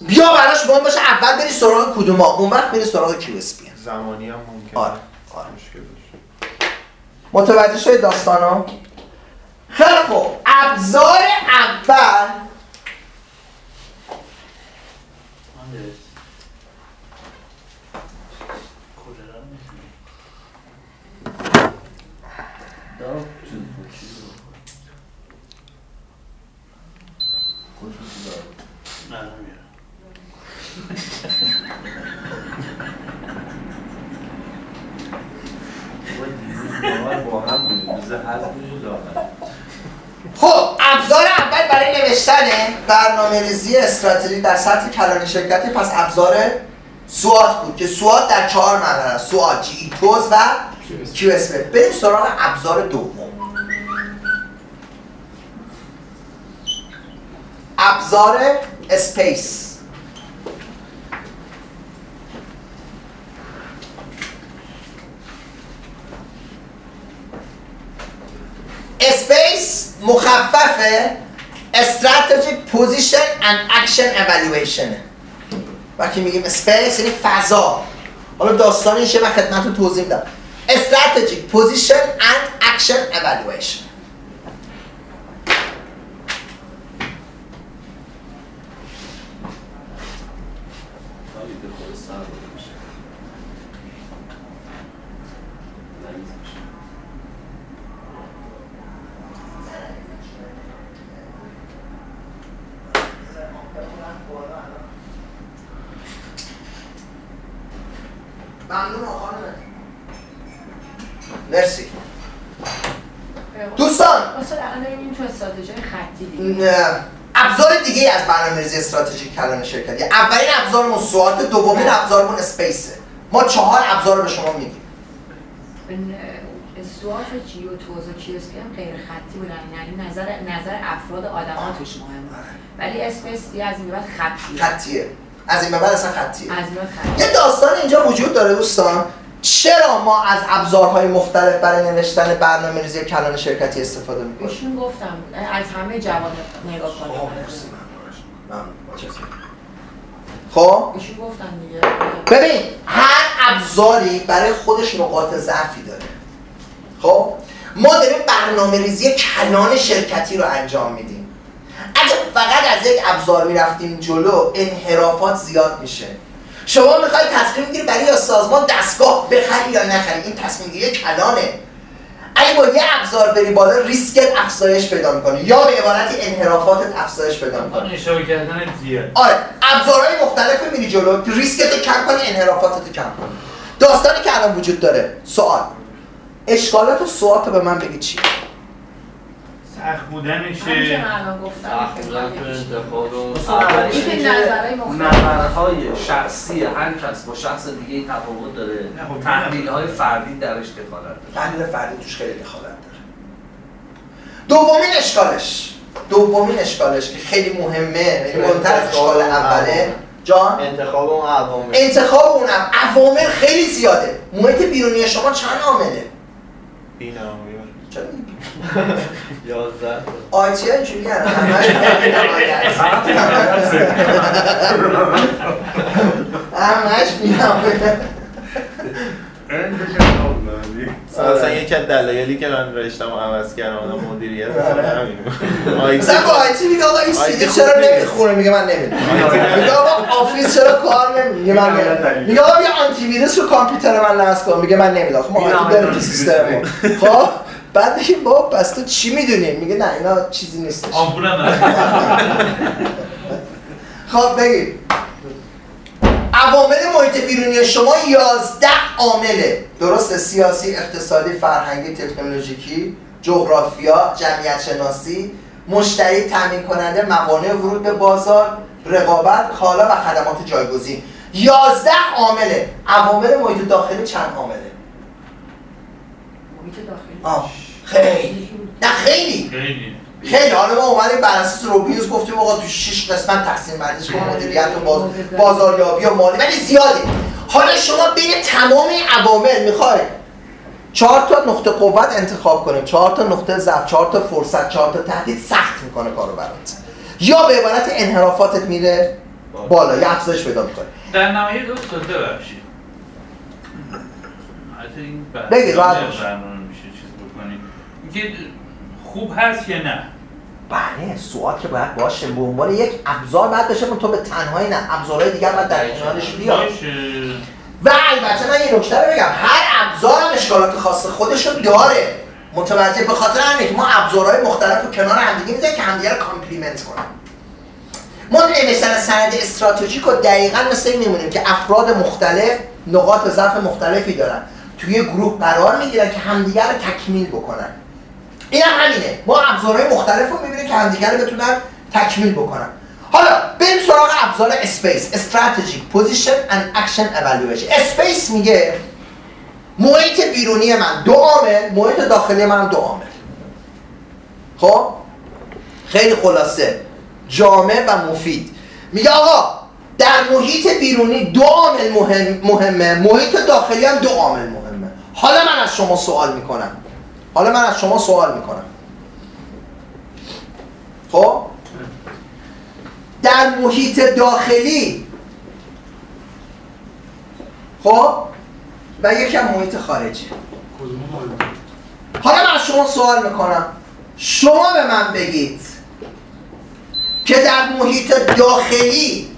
بیا براش مهم باشه اول بری سراغ کدوما اون وقت میری سراغ QSP زمانی هم ممکنه. آره آره. متوجه شدید داستانو؟ خیلی خوب. ابزار اول آندرس کولرا رو می‌تونی. نه نمیارم با هم خب ابزار اول برای نوشتن برنامه ریزی استراتژی در سطح کلان شرکتی. پس ابزار SWOT بود که SWOT در چهار مرحله است. SWOT GE TOWS و QS بریم سراغ ابزار دوم. ابزار SPACE SPACE مخففه Strategic Position and Action Evaluation وقتی میگیم space یعنی فضا. حالا داستانش رو خدمتتون توضیح میدم. Strategic Position and Action Evaluation استراتژیک کلان شرکتی اولین ابزارمون SWOT دومین ابزارمون SPACE ه ما چهار ابزار رو به شما میدیم. SWOT GE و TOWS و QSP هم غیر خطی بودن. یعنی نظر نظر افراد آدما توش مهم بود ولی SPACE دیگه از این بعد خطیه. خطیه. از این بعد اصلا خطیه. از این خطیه. یه داستان اینجا وجود داره دوستان. چرا ما از ابزارهای مختلف برای نوشتن برنامه ریزی کلان شرکتی استفاده می‌کنیم؟ ایشون گفتم از همه جوان نگاه کنیم. خب؟ ببین هر ابزاری برای خودش نقاط ضعفی داره. خب؟ ما داریم برنامه ریزی کلان شرکتی رو انجام میدیم. اگه فقط از یک ابزار می‌رفتیم جلو انحرافات زیاد میشه. شما می‌خوای تصمیم گیری برای یا سازمان دستگاه بخری یا نخری این تصمیم گیری کلانه اگه با یه ابزار بری بالا ریسکت افزایش پیدا می‌کنه یا به عبارتی انحرافاتت افزایش پیدا می‌کنه اشاره کردن زیاد. آره ابزارهای مختلف میری جلو ریسکت رو کم کنی انحرافاتت رو کم کنی. داستانی که الان وجود داره سوال. اشکالات و سوالات رو به من بگید چی سخت بودنشه. الان گفتم انتخاب اون نظرهای مختلف. نظرهای شخصی هر کس با شخص دیگه تفاوت داره. خب، تحلیل های فردی درش دخالت داره. تحلیل فردی توش خیلی دخالت داره. دومین اشکالش دومین اشکالش که خیلی مهمه یعنی مهمتر از اشکال اوله. جان؟ انتخاب اون عوامل. انتخاب اونم عوامل خیلی زیاده. محیط بیرونی شما چند عامله؟ بی‌نهایت. چرا؟ یازده. آیتی ها اینجوری همش بی‌نهایت. اصلا یکی از دلایلی که من رشتم رو عوض کردم اومدم مدیریت اصلا همین بود. IT مثلا با IT میگه آقا این سیدی چرا. نمی‌خونه؟ میگه من نمی‌دونم. میگه آقا Office چرا کار نمی‌کنه میگه من نمی‌دونم. میگه آقا بیا آنتی ویروس رو کامپیوتر من نصب کن. میگه من نمی‌دونم. خب ما این IT داریم تو سیستم خب؟ بعد میگیم بابا پس تو چی می‌دونی؟ میگه نه اینا چیزی نیستش. آمپولم خب بگید عوامل محیط بیرونی شما 11 عامله. درست سیاسی اقتصادی فرهنگی تکنولوژیکی جغرافیا جمعیت شناسی مشتری تامین کننده موانع ورود به بازار رقابت کالا و خدمات جایگزین. 11 عامله. عوامل محیط داخلی چند عامله؟ محیط داخلی. آه. خیلی. نه خیلی. خیلی. خیلی. حالا ما اومدیم بر اساس روبیوز گفتیم آقا تو 6 قسمت تقسیم بندیش کنیم مدیریت و باز... بازاریابی و مالی. ولی زیاده. حالا شما بین تمام این عوامل می‌خوای چهار تا نقطه قوت انتخاب کنیم چهار تا نقطه ضعف چهار تا فرصت چهار تا تهدید سخت می‌کنه کارو برات. یا به عبارت انحرافاتت میره بالا یا افزایش پیدا می‌کنه. در نهایت دوست ببخشید بحث بگید، راحت جامعه باش. برنامه میشه چیز بکنیم اینکه خوب هست یا نه. بله سوال که باید باشه. به عنوان یک ابزار باید بشه تو به تنهایی نه. ابزارهای دیگر باید در کنارش بیاد. باشه. و البته من یه نکته رو بگم. هر ابزار هم اشکالات خاص خودش رو داره. متوجه به خاطر همینه که ما ابزارهای مختلف رو کنار همدیگه می‌ذاریم که همدیگه رو complement کنن ما نوشتن سند استراتژیک رو دقیقا مثل این میمونیم که افراد مختلف نقاط ضعف مختلفی دارن. توی گروه قرار می‌گیرن که همدیگه رو تکمیل بکنن. این هم همینه. ما ابزارهای مختلف رو می‌بینیم که همدیگه رو بتونن تکمیل بکنن. حالا بریم سراغ ابزار SPACE Strategic Position and Action Evaluation SPACE میگه محیط بیرونی من دو عامل محیط داخلی من دو عامل. خب؟ خیلی خلاصه. جامع و مفید. میگه آقا در محیط بیرونی دو عامل مهم مهمه محیط داخلی هم دو عامل مهمه. حالا من از شما سوال می‌کنم. حالا من از شما سوال می‌کنم. خب؟ در محیط داخلی خب؟ و یکم محیط خارجی. حالا من از شما سوال می‌کنم. شما به من بگید که در محیط داخلی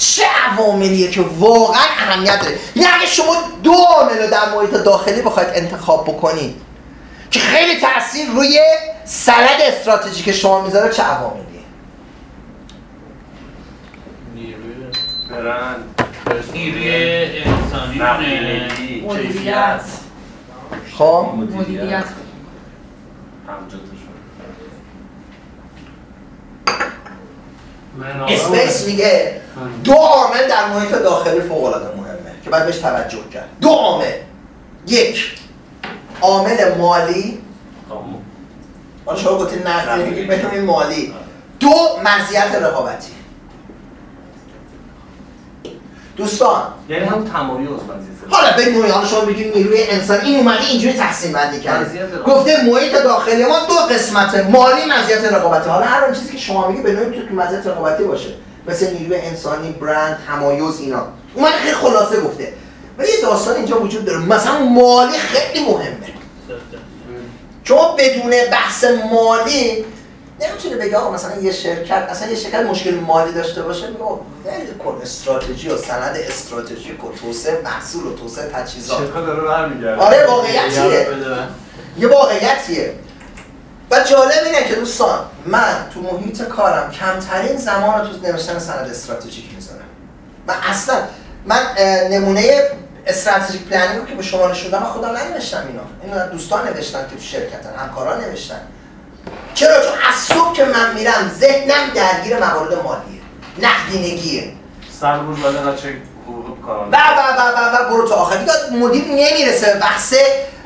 چه عواملیه که واقعا اهمیت داره؟ یعنی اگه شما دو عامل رو در محیط داخلی بخواید انتخاب بکنید که خیلی تاثیر روی سند استراتژیک شما می‌ذاره چه عواملیه؟ نیروی برند نیروی انسانی مدیریت. خب؟ مدیریت همجاتشون من اسپیس میگه دو عامل در محیط داخلی فوق العاده مهمه که باید بهش توجه کرد. دو عامل. یک عامل مالی. حالا شما گفتی نقدینگی بتونید مالی. دو مزیت رقابتی. دوستان. یعنی هم تمایز وظیفه حالا بگیم حالا شما بگید نیروی انسان این اومده اینجوری تقسیم بندی کرده. رقابت. گفته محیط داخلی ما دو قسمت مالی مزیت رقابتی حالا هر چیزی که شما میگی به نوعی تو مزیت رقابتی باشه. مثل نیروی انسانی برند تمایز اینا. اومده خیلی خلاصه گفته. ولی یه داستان اینجا وجود داره. مثلا مالی خیلی مهمه. شما بدون بحث مالی نمی‌تونه بگه آقا مثلا یه شرکت اصلا یه شرکت مشکل مالی داشته باشه میگه ول کن استراتژی و سند استراتژیک و توسعه محصول و توسعه تجهیزات. شرکت داره برمیگرده. آره واقعیتیه. یه واقعیتیه. و جالب اینه که دوستان من تو محیط کارم کمترین زمان رو تو نوشتن سند استراتژیک می‌ذارم. و اصلا من نمونه استراتژیک پلنینگ رو که به شما نشون خودم ننوشتم اینا. اینو دوستان نوشتن که تو شرکتن همکاران نوشتن. چرا چون از صبح که من میرم ذهنم درگیر موارد مالیه؟ نقدینگیه. سر روز بعد اینقدر چه حقوق کاران و و و و و برو تا آخر. دیگه مدیر نمی‌رسه. به بحث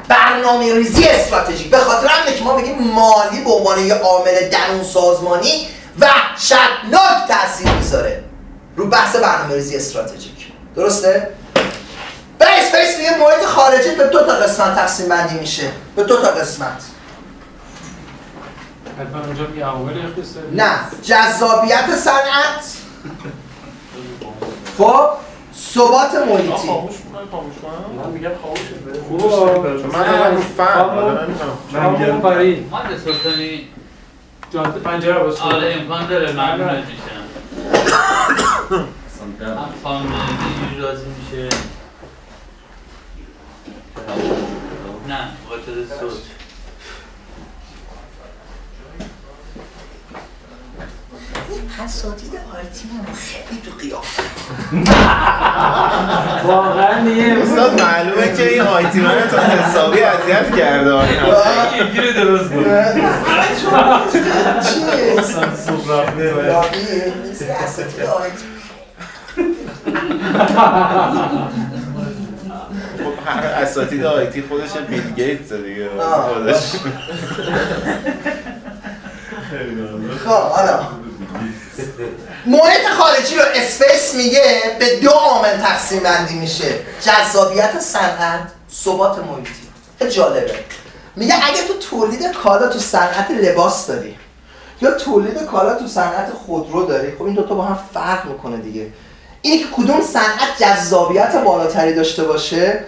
برنامه ریزی استراتژیک. به خاطر همینه که ما بگیم مالی به عنوان یه عامل درون سازمانی وحشتناک تاثیر می‌ذاره رو بحث برنامه ریزی استراتژیک. درسته؟ و اسپیس میگه محیط خارجی به دو تا قسمت تقسیم بندی میشه. به دو تا قسمت حتما اونجا یه عوامل اقتصادی نه جذابیت صنعت. خب ثبات محیطی. خاموش می‌کنی، خاموش کنم؟ من. من. من مهندس سلطانی جاده پنجره باز. آره امکان داره ممنونت میشم. اینجوری راضی میشه. نه خاطر صوت. اساتید آیتی ما خیلی تو قیافه واقعا یه استاد معلومه که این آیتی من تو حسابی اذیت کرده. اینجوری درست بود چیه؟ صبح رفته اساتید آیتی خب هر اساتید آیتی خودش بیل گیتس دیگه. خودش خب حالا محیط خارجی رو اسپیس میگه به دو عامل تقسیم بندی میشه. جذابیت صنعت ثبات محیطی. خیلی جالبه. میگه اگه تو تولید کالا تو صنعت لباس داری یا تولید کالا تو صنعت خودرو داری خب این دوتا با هم فرق می‌کنه دیگه. اینی که کدوم صنعت جذابیت بالاتری داشته باشه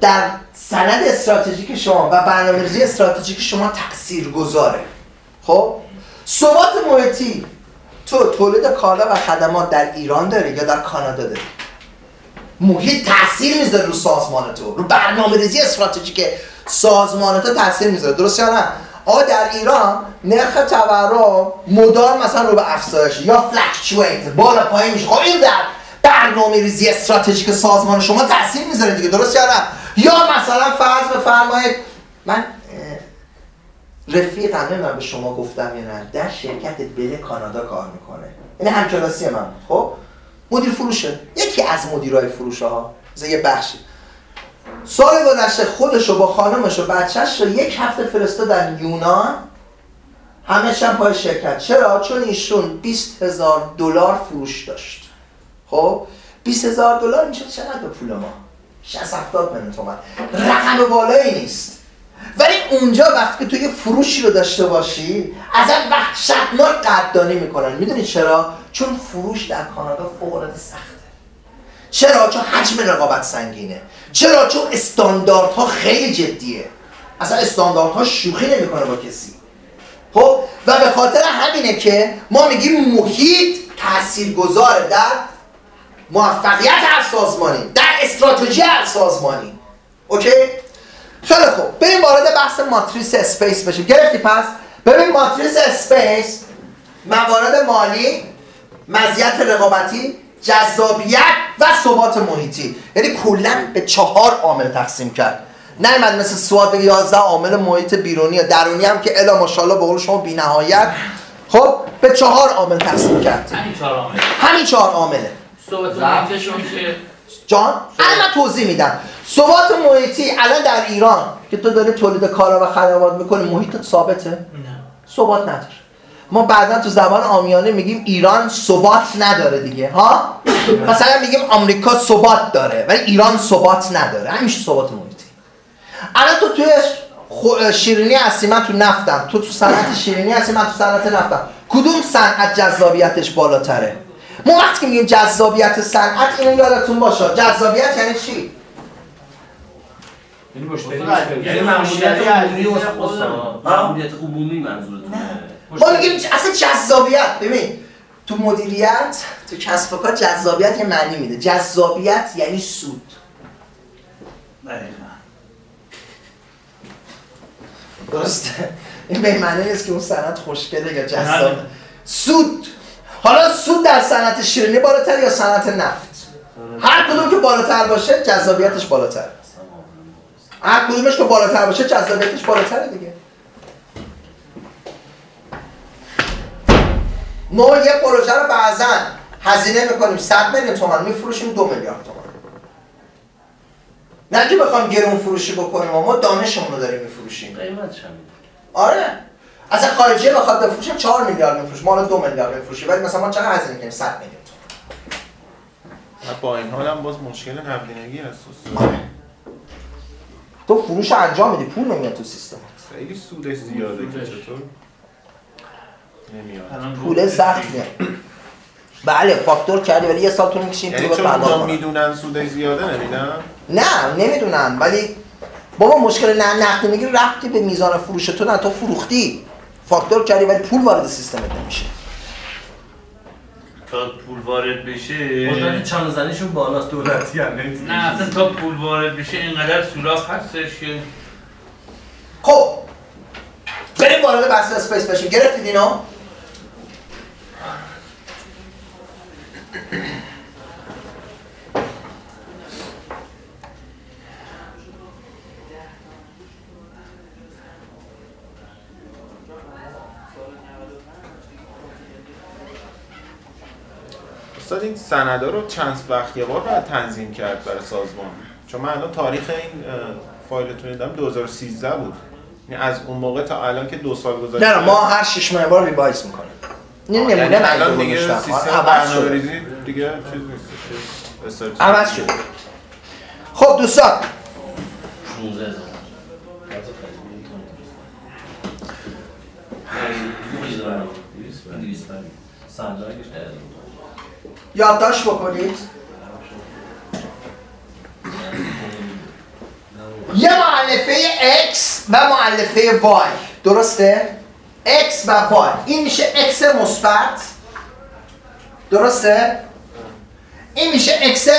در سند استراتژیک شما و برنامه‌ریزی استراتژیک شما تأثیر گذاره خب؟ ثبات محیطی تو تولید کالا و خدمات در ایران داری یا در کانادا داری؟ محیط تاثیر می‌ذاره رو سازمان تو رو برنامه ریزی استراتژیک سازمان تو تاثیر می‌ذاره درست یا نه؟ آقا در ایران نرخ تورم مدام مثلا رو به افزایش یا فلکچویت بالا پایین میشه. خب این در برنامه ریزی استراتژیک سازمان شما تاثیر می‌ذاره دیگه درست یا نه؟ یا مثلا فرض بفرمایید من اه، رفیقم من به شما گفتم یا نه؟ در شرکت بل کانادا کار می‌کنه. این همکلاسی من خب؟ مدیر فروشه یکی از مدیرای فروش ها یه بخشی. سال گذشته خودش رو با خانمش و بچهش رو یک هفته فرستادن یونان. همه هم پای شرکت. چرا؟ چون ایشون 20 هزار دلار فروش داشت. خب؟ 20 هزار دلار میشه چقدر به پول ما؟ 60 70 میلیون رقم بالایی نیست. ولی اونجا وقتی تو یه فروشی رو داشته باشی ازت وحشتناک قدردانی می‌کنن. می‌دونی چرا؟ چون فروش در کانادا فوق العاده سخته. چرا؟ چون حجم رقابت سنگینه. چرا؟ چون استانداردها خیلی جدیه. اصلا استانداردها شوخی نمی‌کنه با کسی. خب؟ و به خاطر همینه که ما میگیم محیط تاثیرگذاره در موفقیت هر سازمانی در استراتژی هر سازمانی. OK؟ خیلی خوب. بریم وارد بحث ماتریس SPACE بشیم. گرفتی پس؟ ببین ماتریس SPACE موارد مالی مزیت رقابتی جذابیت و ثبات محیطی. یعنی کلا به چهار عامل تقسیم کرد. نه مثل SWOT بگه 11 عامل محیط بیرونی یا درونی هم که الا ماشاءالله به قول شما بی‌نهایت. خب به چهار عامل تقسیم کرد. همین چهار عامل. همین چهار عامله. محیطش میشه جان الان توضیح میدم. ثبات محیطی الان در ایران که تو داری تولید کالا و خدمات می‌کنی محیط ثابته؟ نه. ثبات نداره. ما بعدا تو زبان آمیانه میگیم ایران ثبات نداره دیگه ها؟ مثلا میگیم آمریکا ثبات داره ولی ایران ثبات نداره. همیشه ثبات محیطی. الان تو توی خو- شیرینی هستی من تو نفتم. تو تو صنعت شیرینی هستی من تو صنعت نفتم. کدوم صنعت جذابیتش بالاتره؟ ما وقتی که میگیم جذابیت صنعت اینو یادتون باشه. جذابیت یعنی چی؟ یعنی مشتری یعنی مأموریت عمومی استاد مأموریت عمومی منظورتونه ما میگیم اصلا جذابیت. ببین تو مدیریت تو کسب و کار جذابیت یه معنی میده. جذابیت یعنی سود. درسته؟ این به این معنی نیست که اون صنعت خوشگله یا جذاب. سود. حالا سود در صنعت شیرینی بالاتر یا صنعت نفت؟ هر کدوم که بالاتر باشه جذابیتش بالاتر هر کدومش که بالاتر باشه جذابیتش بالاتره دیگه. ما یه پروژه رو بعضا هزینه می‌کنیم. 100 میلیون تومن میفروشیم دو میلیارد تومن نه که بخوام گرون فروشی بکنیم ما دانشمون رو داریم میفروشیم. قیمتش هم آره. اصلا خارجی بخواد بفروشه 4 میلیارد میفروشه ما الان 2 میلیارد میفروشیم ولی مثلا ما چقدر هزینه کنیم؟ 100 میلیون با این حال هم باز مشکل نقدینگی هست. استاد. تو فروش انجام میدی پول نمیاد تو سیستم. خیلی سودش زیاده که چطور؟ نمیاد. الان پول سخت میاد. بله فاکتور کردی ولی یه سال تو می‌کشیم یعنی پول چون پرداخت اونا کنن. می‌دونن سودش زیاده نمیدن نه نمی‌دونن ولی بابا مشکل نه نقدینگی ربطی به میزان فروش تو نه تو فروختی. فاکتور کردی ولی پول وارد سیستمت نمیشه تا پول وارد بشه قدرت چانه زنیشون بالاست دولتی هم نه اصلا تا پول وارد بشه اینقدر سوراخ هستش که خب بریم وارد بحث اسپیس بشیم گرفتید اینو استاد این سندا رو چند وقت یه بار باید تنظیم کرد برای سازمان. چون من الان تاریخ این فایلتون دیدم 2013 بود. یعنی از اون موقع تا الان که دو سال گذشته. نه نه ما هر شش ماه بار ریوایز می‌کنیم. یعنی نمونه من الان دیگه. سیستم شده. برنامه‌ریزی دیگه چیز نیست. عوض شده. خب دوستان. 16 هزار. یادداشت بکنید. یه معلفه x و معلفه y. درسته؟ x و y. این میشه x مثبت. درسته؟ این میشه x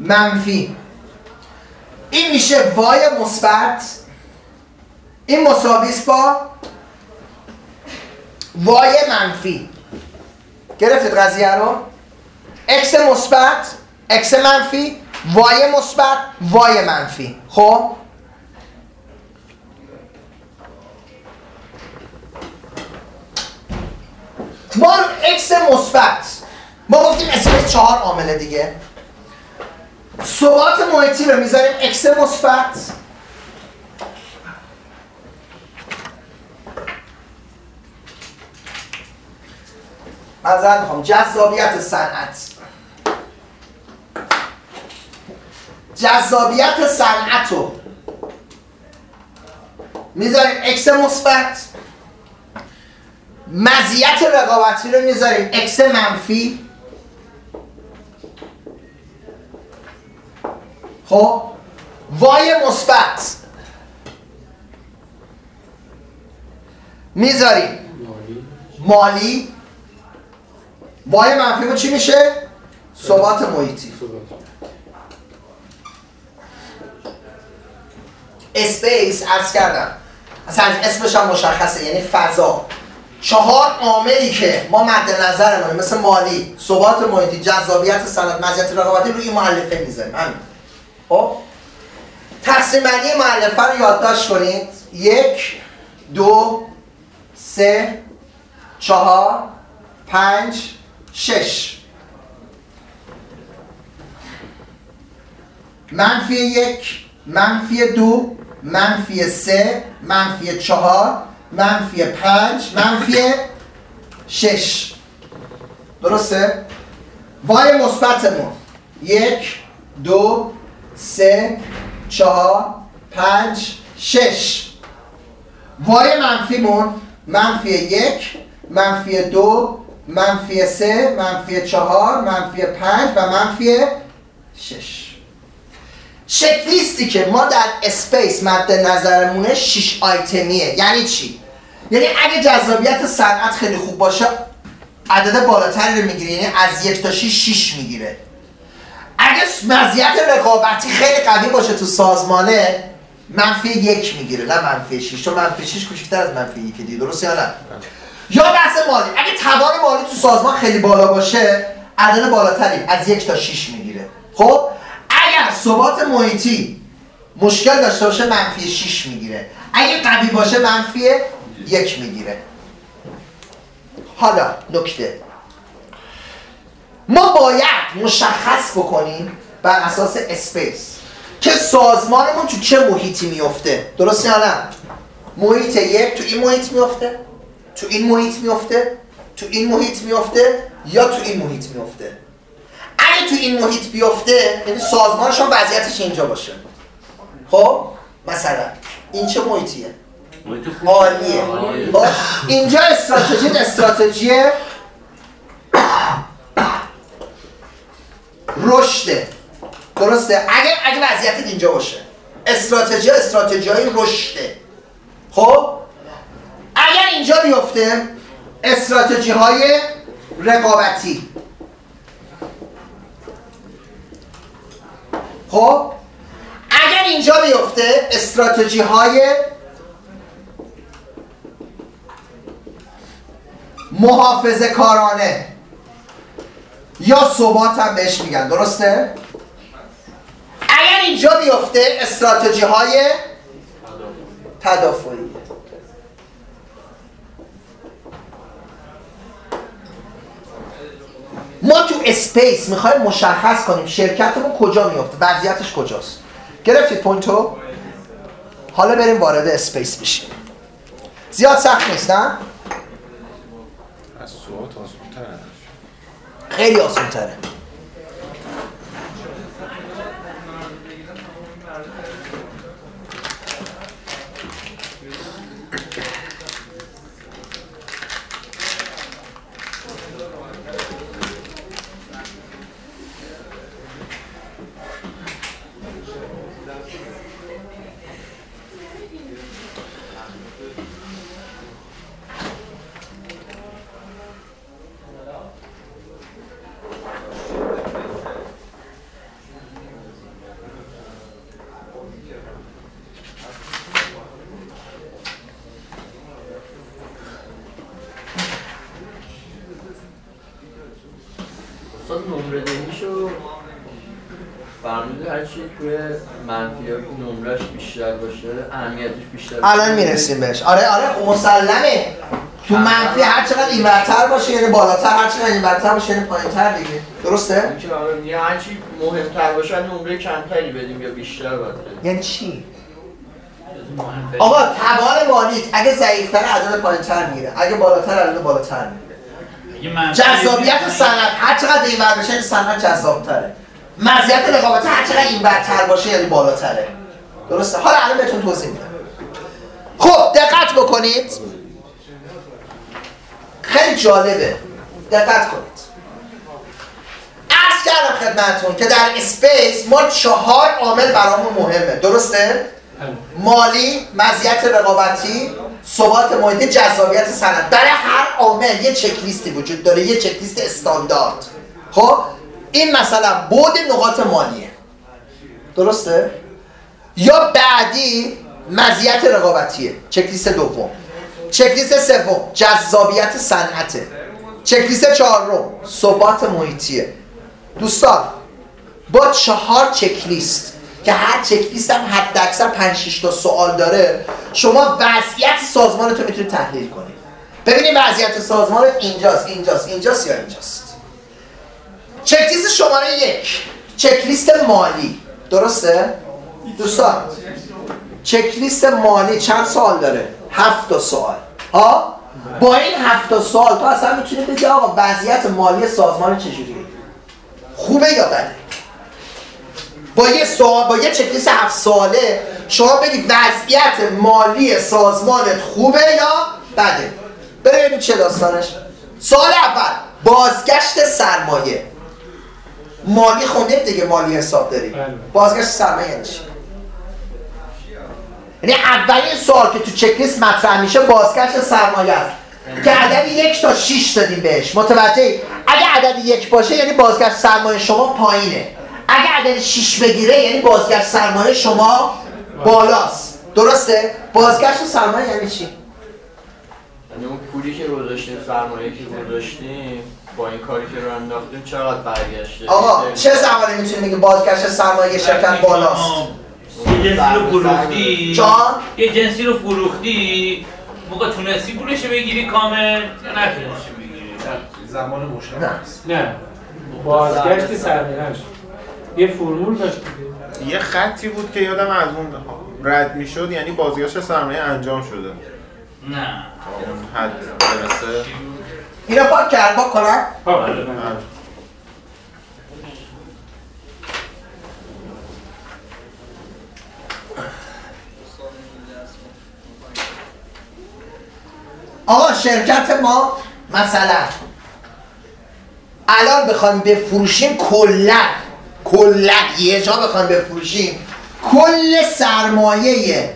منفی. این میشه y مثبت. این مساوی است با y منفی. گرفتید قضیه رو؟ X مثبت x منفی y مثبت y منفی. خب؟ ما x مثبت. ما گفتیم اسم چهار عامل دیگه. ثبات محیطی رو می‌ذاریم x مثبت. معذرت می‌خوام. جذابیت صنعت. جذابیت صنعت رو. می‌ذاریم x مثبت. مزیت رقابتی رو می‌ذاریم x منفی. خب؟ y مثبت. می‌ذاریم مالی. Y منفی رو چی میشه؟ ثبات محیطی. اسپیس عرض کردم. اصلا اسمش هم مشخصه یعنی فضا. چهار عاملی که ما مد نظر ما مثل مالی ثبات محیطی جذابیت صنعت مزیت رقابتی روی این مؤلفه می‌ذاریم. همین. خب؟ تقسیم بندی مؤلفه رو یادداشت کنید. یک دو سه چهار پنج شش. منفی یک منفی دو منفی سه منفی چهار منفی پنج منفی شش. درسته؟ وای مثبتمون. یک دو سه چهار پنج شش. وای منفیمون. منفی یک منفی دو منفی سه منفی چهار منفی پنج و منفی شش. چکلیستی که ما در اسپیس مد نظرمونه 6 آیتمیه. یعنی چی؟ یعنی اگه جذابیت صنعت خیلی خوب باشه عدد بالاتری رو می‌گیره. یعنی از یک تا 6 6 می‌گیره. اگه مزیت رقابتی خیلی قوی باشه تو سازمانه منفی یک می‌گیره. نه منفی 6 چون منفی 6 کوچکتر از منفی یک دیگه. درسته یا نه؟ یا بحث مالی. اگه توان مالی تو سازمان خیلی بالا باشه عدد بالاتری از یک تا 6 می‌گیره. خب؟ اگر ثبات محیطی مشکل داشته باشه منفی 6 می‌گیره. اگه قوی باشه منفی یک می‌گیره. حالا نکته. ما باید مشخص بکنیم بر اساس اسپیس که سازمانمون تو چه محیطی میفته درست یا نه؟ محیط یک تو این محیط میفته تو این محیط میفته تو این محیط میفته یا تو این محیط میفته اگه تو این محیط بیفته یعنی سازمانش هم وضعیتش اینجا باشه. خب؟ مثلا این چه محیطیه؟ عالیه. خب؟ اینجا استراتژی استراتژی رشده. درسته؟ اگه اگه وضعیتت اینجا باشه. استراتژی استراتژی های رشده. خب؟ اگر اینجا بیفته استراتژی های رقابتی. خب؟ اگر اینجا بیفته استراتژی های محافظه کارانه یا ثبات هم بهش میگن درسته؟ اگر اینجا بیفته استراتژی های تدافعی. ما تو SPACE می‌خوایم مشخص کنیم شرکتمون کجا میفته وضعیتش کجاست. گرفتید point و؟ حالا بریم وارد SPACE بشیم. زیاد سخت نیست نه؟ از SWOT آسان خیلی آسان تره استاد نمره دهیشو فرموده هرچی توی منفی ها نمرش بیشتر باشه اهمیتش بیشتر الان. می‌رسیم بهش. آره آره مسلمه. تو منفی هر چقدر این برتر باشه یعنی بالاتر هر چقدر این برتر باشه یعنی پایینتر دیگه. درسته؟ اینکه آره میگه هرچی مهمتر باشه نمره کمتری بدیم یا بیشتر باید بدیم یعنی چی؟ مهمترین. آقا توان مالیت اگه ضعیفتر عدد پایینتر میره اگه بالاتر عدد بالاتر میره جذابیت صنعت هر چقدر این ور بشه صنعت جذابتره. مزیت رقابت هر چقدر این برتر باشه یعنی بالاتره. درسته؟ حالا الان بهتون توضیح میدم. خب دقت بکنید. خیلی جالبه. دقت کنید. عرض کردم خدمتتون که در اسپیس ما چهار عامل برامون مهمه. درسته؟ مالی، مزیت رقابتی، ثبات محیطی، جذابیت صنعت. برای هر عامل یه چک لیستی وجود داره یه چک لیست استاندارد. خب این مثلا بود نقاط مالیه. درسته؟ یا بعدی مزیت رقابتیه. چک لیست دوم. چک لیست سوم. جذابیت صنعته. چک لیست چهارم. ثبات محیطیه. دوستان با چهار چک لیست که هر چک لیست هم حد اکثر 5 6 تا سوال داره شما وضعیت سازمانتون می‌تونید تحلیل کنید. ببینید وضعیت سازمانت اینجاست اینجاست اینجاست یا اینجاست. چک لیست شماره یک. چک لیست مالی. درسته؟ دوستان چک لیست مالی چند سوال داره؟ هفت تا سوال. ها؟ با این هفت تا سوال تو اصلا می‌تونی بگی آقا وضعیت مالی سازمان چجوریه خوبه یا بده؟ با یه سوال با یه چکلیست هفت ساله شما بگید وضعیت مالی سازمانت خوبه یا بده؟ بریم ببینیم چه داستانش. سوال اول بازگشت سرمایه. مالی خوندید دیگه مالی حساب داری بله. بازگشت سرمایه یعنی چی؟ یعنی اولین سوال که تو چکلیست مطرح میشه بازگشت سرمایه است. که عدد یک تا 6 دادیم بهش. متوجه اگه عدد یک باشه یعنی بازگشت سرمایه شما پایینه. اگه عدد 6 بگیره یعنی بازگشت سرمایه شما بالاست. درسته؟ بازگشت سرمایه یعنی چی؟ یعنی اون پولی که گذاشتیم سرمایه که گذاشتیم با این کاری که رو انداختیم چقدر برگشته؟ آقا چه زمانی می‌تونی بگی بازگشت سرمایه شرکت بالاست؟ یه جنسی رو فروختی؟ جان یه جنسی رو فروختی؟ موقع تونستی پولش بگیری کامل؟ یا نتونستی بگیری؟ زمان نه. مشخص نه. بازگشت سرمایه‌اش یه فرمول داشت. یه خطی بود که یادم از اون رد می‌شد یعنی بازگشت سرمایه انجام شده. نه. اون حد برسه. اینو پاک کرد پاک کنم؟ آقا شرکت ما مثلا الان بخوایم بفروشیم کلا کلا یه جا بخوایم بفروشیم کل سرمایه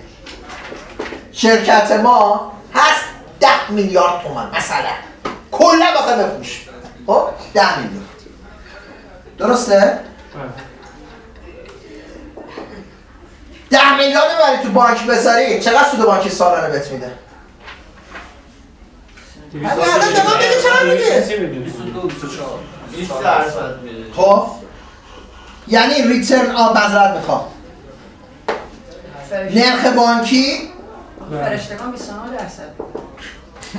شرکت ما هست ده میلیارد تومن مثلا. کلا بخوایم بفروشیم. خب؟ ده میلیارد. درسته؟ ده میلیارد رو بری تو بانک بذاری. چقدر سود بانکی سالانه بهت میده؟ دویست الان به من بگی چند میده؟ سی میلیون. 20 درصد میده خب. یعنی ریترن آن بذرت می‌خوام نرخ بانکی؟ بله. فرشتگان 29 درصد.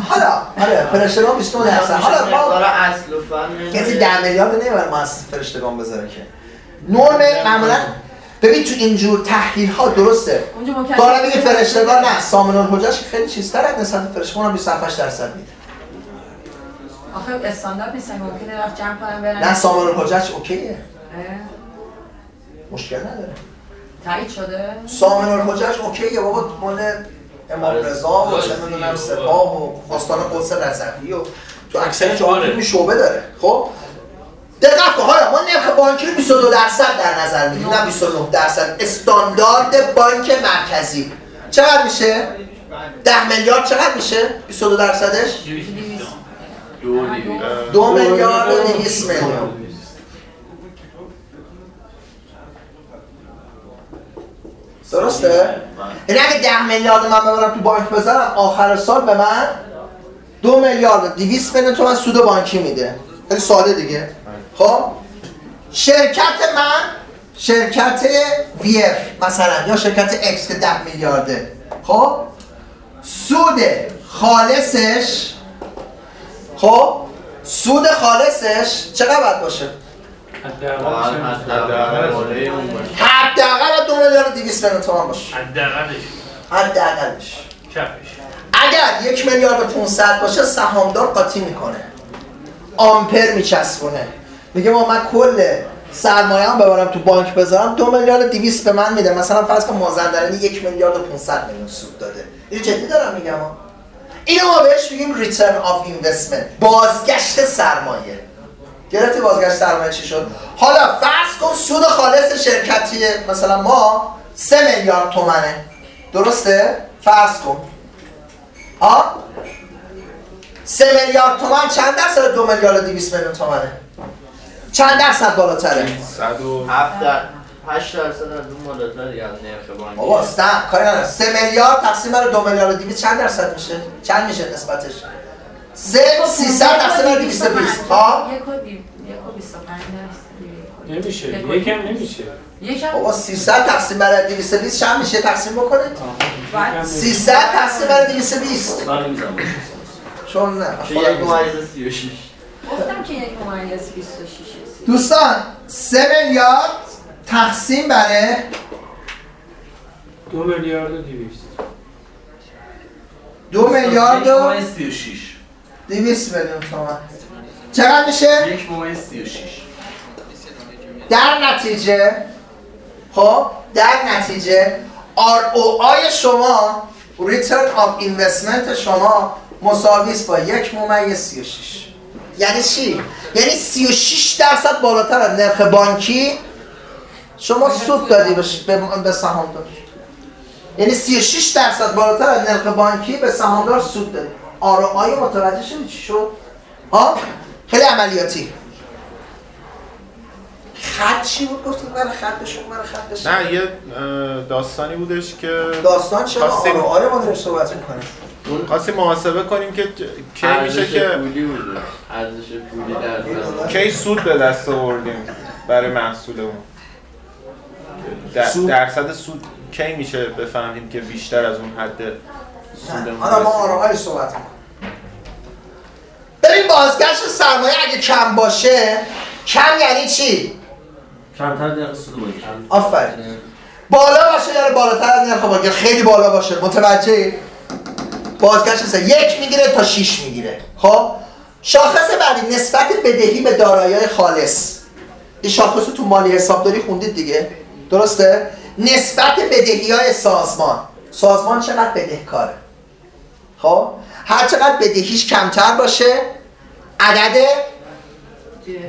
حالا آره فرشتگان 29 درصد. حالا ما اصل و فن کسی 10 میلیارد نمی‌بره ما از فرشتگان بذاره که. نرم معمولا ببین تو اینجور تحلیل ها درسته. اونجا میگه فرشتگان نه سامن الحجج خیلی چیزتر از نسبت فرشتگان هم 27 درصد میده. آخه استاندارد نیستن ممکنه وقت جمع کنم برن. نه سامن الحجج اوکیه. مشکل نداره. تایید شده؟ سامن الحجج اوکیه بابا مال امام رضا و چه می‌دونم سپاه و آستان قدس رضوی و تو اکثر جاها آره. فیلم شعبه داره. خب؟ دقت کن حالا ما نرخ بانکی رو 22 درصد در نظر می‌گیریم نه 29 درصد. استاندارد بانک مرکزی. چقدر میشه؟ 10 میلیارد چقدر میشه؟ 22 درصدش؟ دو میلیارد و 200 میلیون. درسته؟ یعنی اگه 10 میلیارد من ببرم تو بانک بذارم آخر سال به من دو میلیارد و 200 میلیون تومن سود بانکی میده. خیلی ساده دیگه. خب؟ شرکت من شرکت ویر مثلا یا شرکت اکس که 10 میلیارده. خب؟ سود خالصش خب سود خالصش چقدر باید باشه؟ حداقل حداقل دو میلیارد و 200 میلیون تومان باشه. حداقلش. حداقلش. اگر یک میلیارد و 500 باشه سهامدار قاطی می‌کنه. آمپر میچسبونه. میگه ما من کل سرمایه هم ببرم تو بانک بذارم دو میلیارد و 200 به من میده. مثلا فرض کن مازندرانی یک میلیارد و 500 میلیون سود داده. اینو جدی دارم میگم. ها. اینو ما بهش میگیم return آف اینوستمنت بازگشت سرمایه. گرفتی بازگشت سرمایه چی شد؟ حالا فرض کن سود خالص شرکتیه مثلا ما سه میلیارد تومنه. درسته؟ فرض کن. ها سه میلیارد تومن چند درصد؟ دو میلیارد و دیویس میلیون تومنه. چند درصد بالاتره؟ 107 8 درصد از اون مدتا دیگه نرخ بانکی. آقا نه کاری نداره 3 میلیارد تقسیم بر 2 میلیارد و 200 چند درصد میشه؟ چند میشه نسبتش؟ 3 300 تقسیم بر 220 ها 1 و 25 نمیشه. یکم نمیشه. یکم. آقا 300 تقسیم بر 220 چند میشه تقسیم بکنید؟ 300 تقسیم بر 220 چون نه. یک ممیز 36 گفتم که یک ممیز 26 دوستان 3 میلیارد تقسیم بر دو میلیارد و دیویست دو میلیارد و سی و شیش. 200 میلیون تومن. چقدر میشه؟ یک ممیز سی و شیش. در نتیجه خب در نتیجه ROI شما Return of Investment شما مساوی است با یک ممیز 36 یعنی چی؟ یعنی 36 درصد بالاتر از نرخ بانکی شما سود دادی به, به, به سهامدار. یعنی 36 درصد بالاتر از نرخ بانکی به سهامدار سود دادی. ROI متوجه شدی چی شد؟ ها؟ خیلی عملیاتی. خط چی بود؟ گفتید من خط بشون من خط بشون نه یه داستانی بودش که داستان چرا؟ خواستیم- آره آره ما داریم صحبت می‌کنیم. خواستیم محاسبه کنیم که کی میشه ارزش که پولی بوده. ارزش پولی در زمان. کی سود به دست آوردیم برای محصولمون در- سود؟ درصد سود کی میشه بفهمیم که بیشتر از اون حد سودمون حالا ما؟ آراهای صحبت می‌کنیم. ببین بازگشت سرمایه اگه کم باشه کم یعنی چی؟ کمتر نرخ سود بانکی آفرین. بالا باشه یعنی بالاتر؟ از نرخ بانک خیلی بالا باشه متوجه بازگشت سه یک می‌گیره تا 6 می‌گیره. خب؟ شاخص بعدی نسبت بدهی به دارایی خالص. این شاخص رو تو مالی حسابداری خوندید دیگه؟ درسته؟ نسبت بدهی های سازمان. سازمان چقدر بدهکاره؟ خب؟ هر چقدر بدهیش کمتر باشه عدد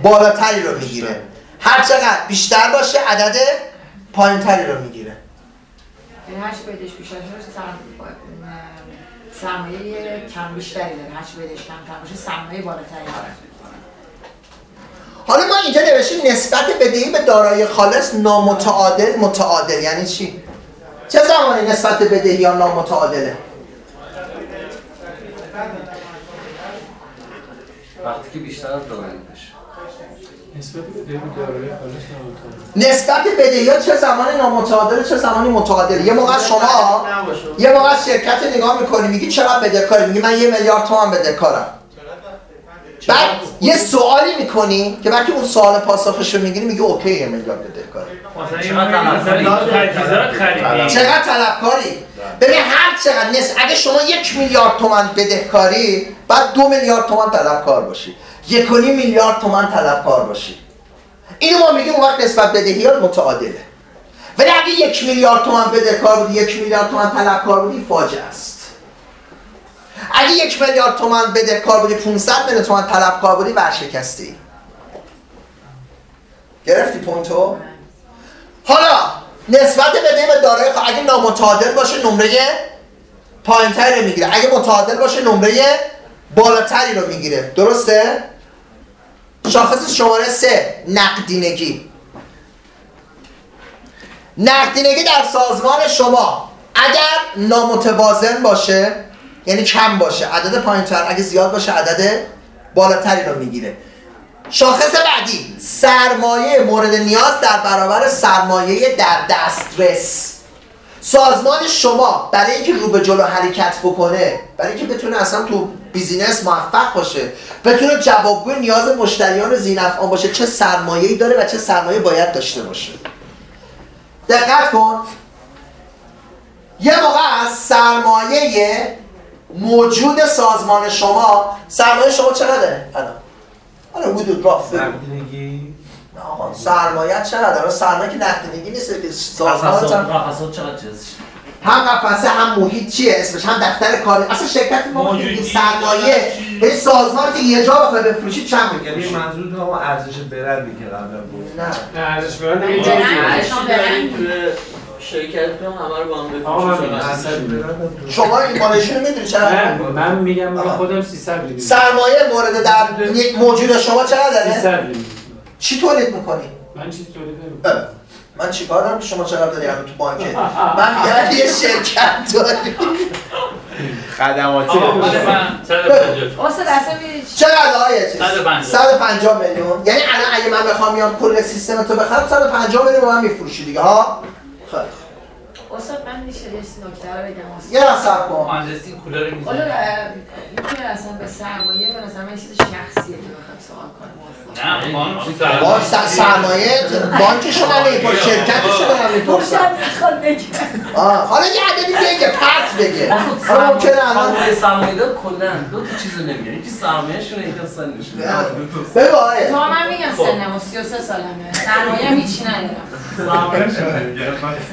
بالاتری رو می‌گیره. هر چقدر بیشتر باشه عدد پایینتری رو می‌گیره. یعنی هرچی بدش بیشتر سرمایه کم بیشتری داره. هرچی بدش کمتر باشه سرمایه بالاتری داره. حالا ما اینجا نوشتیم نسبت بدهی به دارایی خالص نامتعادل متعادل یعنی چی؟ چه زمانی نسبت بدهی یا نامتعادله؟ وقتی که بیشتر از دارایی بشه نسبت بدهی به دارایی خالص نامتعادل نسبت بدهی ها چه زمانی نامتعادل چه زمانی متعادل یه موقع شما. یه موقع از شرکت نگاه می‌کنی میگی چقدر بدهکاری میگی من یه میلیارد تومن بدهکارم بعد یه سوالی می‌کنی که وقتی اون سوال پاسخش رو می‌گیری میگی اوکی یه میلیارد بدهکاری چقدر طلبکاری؟ ببین هر چقدر نس اگه شما یک میلیارد تومن بدهکاری بعد دو میلیارد تومن طلبکار باشی. یک و میلیارد تومن طلبکار باشی. اینو ما میگیم اون وقت نسبت بدهی ها متعادله. ولی اگه یک میلیارد تومن بدهکار بودی یک میلیارد تومن طلبکار بودی فاجعه است. اگه یک میلیارد تومن بدهکار بودی 500 میلیون تومن طلبکار بودی ورشکستی. گرفتی پونتو؟ حالا نسبت بدهی به دارایی خ- اگه نامتعادل باشه نمره پایینتری رو می‌گیره. اگه متعادل باشه نمره بالاتری رو می‌گیره. درسته؟ شاخص شماره سه نقدینگی. نقدینگی در سازمان شما. اگر نامتوازن باشه یعنی کم باشه عدد پایینتر. اگه زیاد باشه عدد بالاتری رو می‌گیره. شاخص بعدی سرمایه مورد نیاز در برابر سرمایه در دسترس. سازمان شما برای اینکه رو به جلو حرکت بکنه برای اینکه بتونه اصلا تو بیزینس موفق باشه بتونه جوابگوی نیاز مشتریان زینفعان باشه چه سرمایه‌ای داره و چه سرمایه باید داشته باشه. دقت کن. یه موقع از سرمایه موجود سازمان شما سرمایه شما چقدره؟ الان. الان حدود راف بگو. نقدینگی؟ نه آقا سرمایه چقدر الان سرمایه که نقدینگی نیست که سازمان چقدر چیزش؟ هم قفسه هم محیط چیه اسمش؟ هم دفتر کاری اصلا شرکت ما موجودی. میگیم سرمایه. به سازمان که یه جا بخوای بفروشی چند یعنی میفروشی منظور تو ارزش برندی که قبلا بود. نه. نه ارزش برند همه رو با هم آقا من بفروشید. میگم ارزش 300 میلیون. برند شما ایمانشون می‌دونی من چقدر من میگم من. خودم 300 میلیون. سرمایه مورد در یک موجود شما چقدره؟ 300 میلیون. چی تولید می‌کنی؟ من چیزی تولید نمی‌کنم. من چیکار دارم؟ که شما چقدر داری تو بانکه من میگم یه شرکت داری. خدماتی. آقا مال من 150 استاد اصلا می‌دونی چی؟ چقدر آقای چیز؟ 150. 150 میلیون. یعنی الان اگه من بخوام بیام کل سیستم تو بخرم 150 میلیون به من میفروشی دیگه ها؟ خیلی. استاد من میشه یه نکته رو بگم. استاد یه نصب کن. مهندسی کولر حالا می‌زنه اینکه اصلا به سرمایه به نظر من یه چیز شخصیه که بخوام سوال کنم. نه با سرمایه؟ سرمایه بانک شما نمیپرس شرکت شما نمی‌پرسن حالا یه عددی بگه پرت بگه. حالا ممکنه الان سرمایه سرمایه دار کلا. دو تا چیز رو نمیگه. یکی سرمایه‌شونه یکی سنشونه بگو آقای تو من میگم سنم و 33 سالمه. سرمایه هم هیچی ندارم.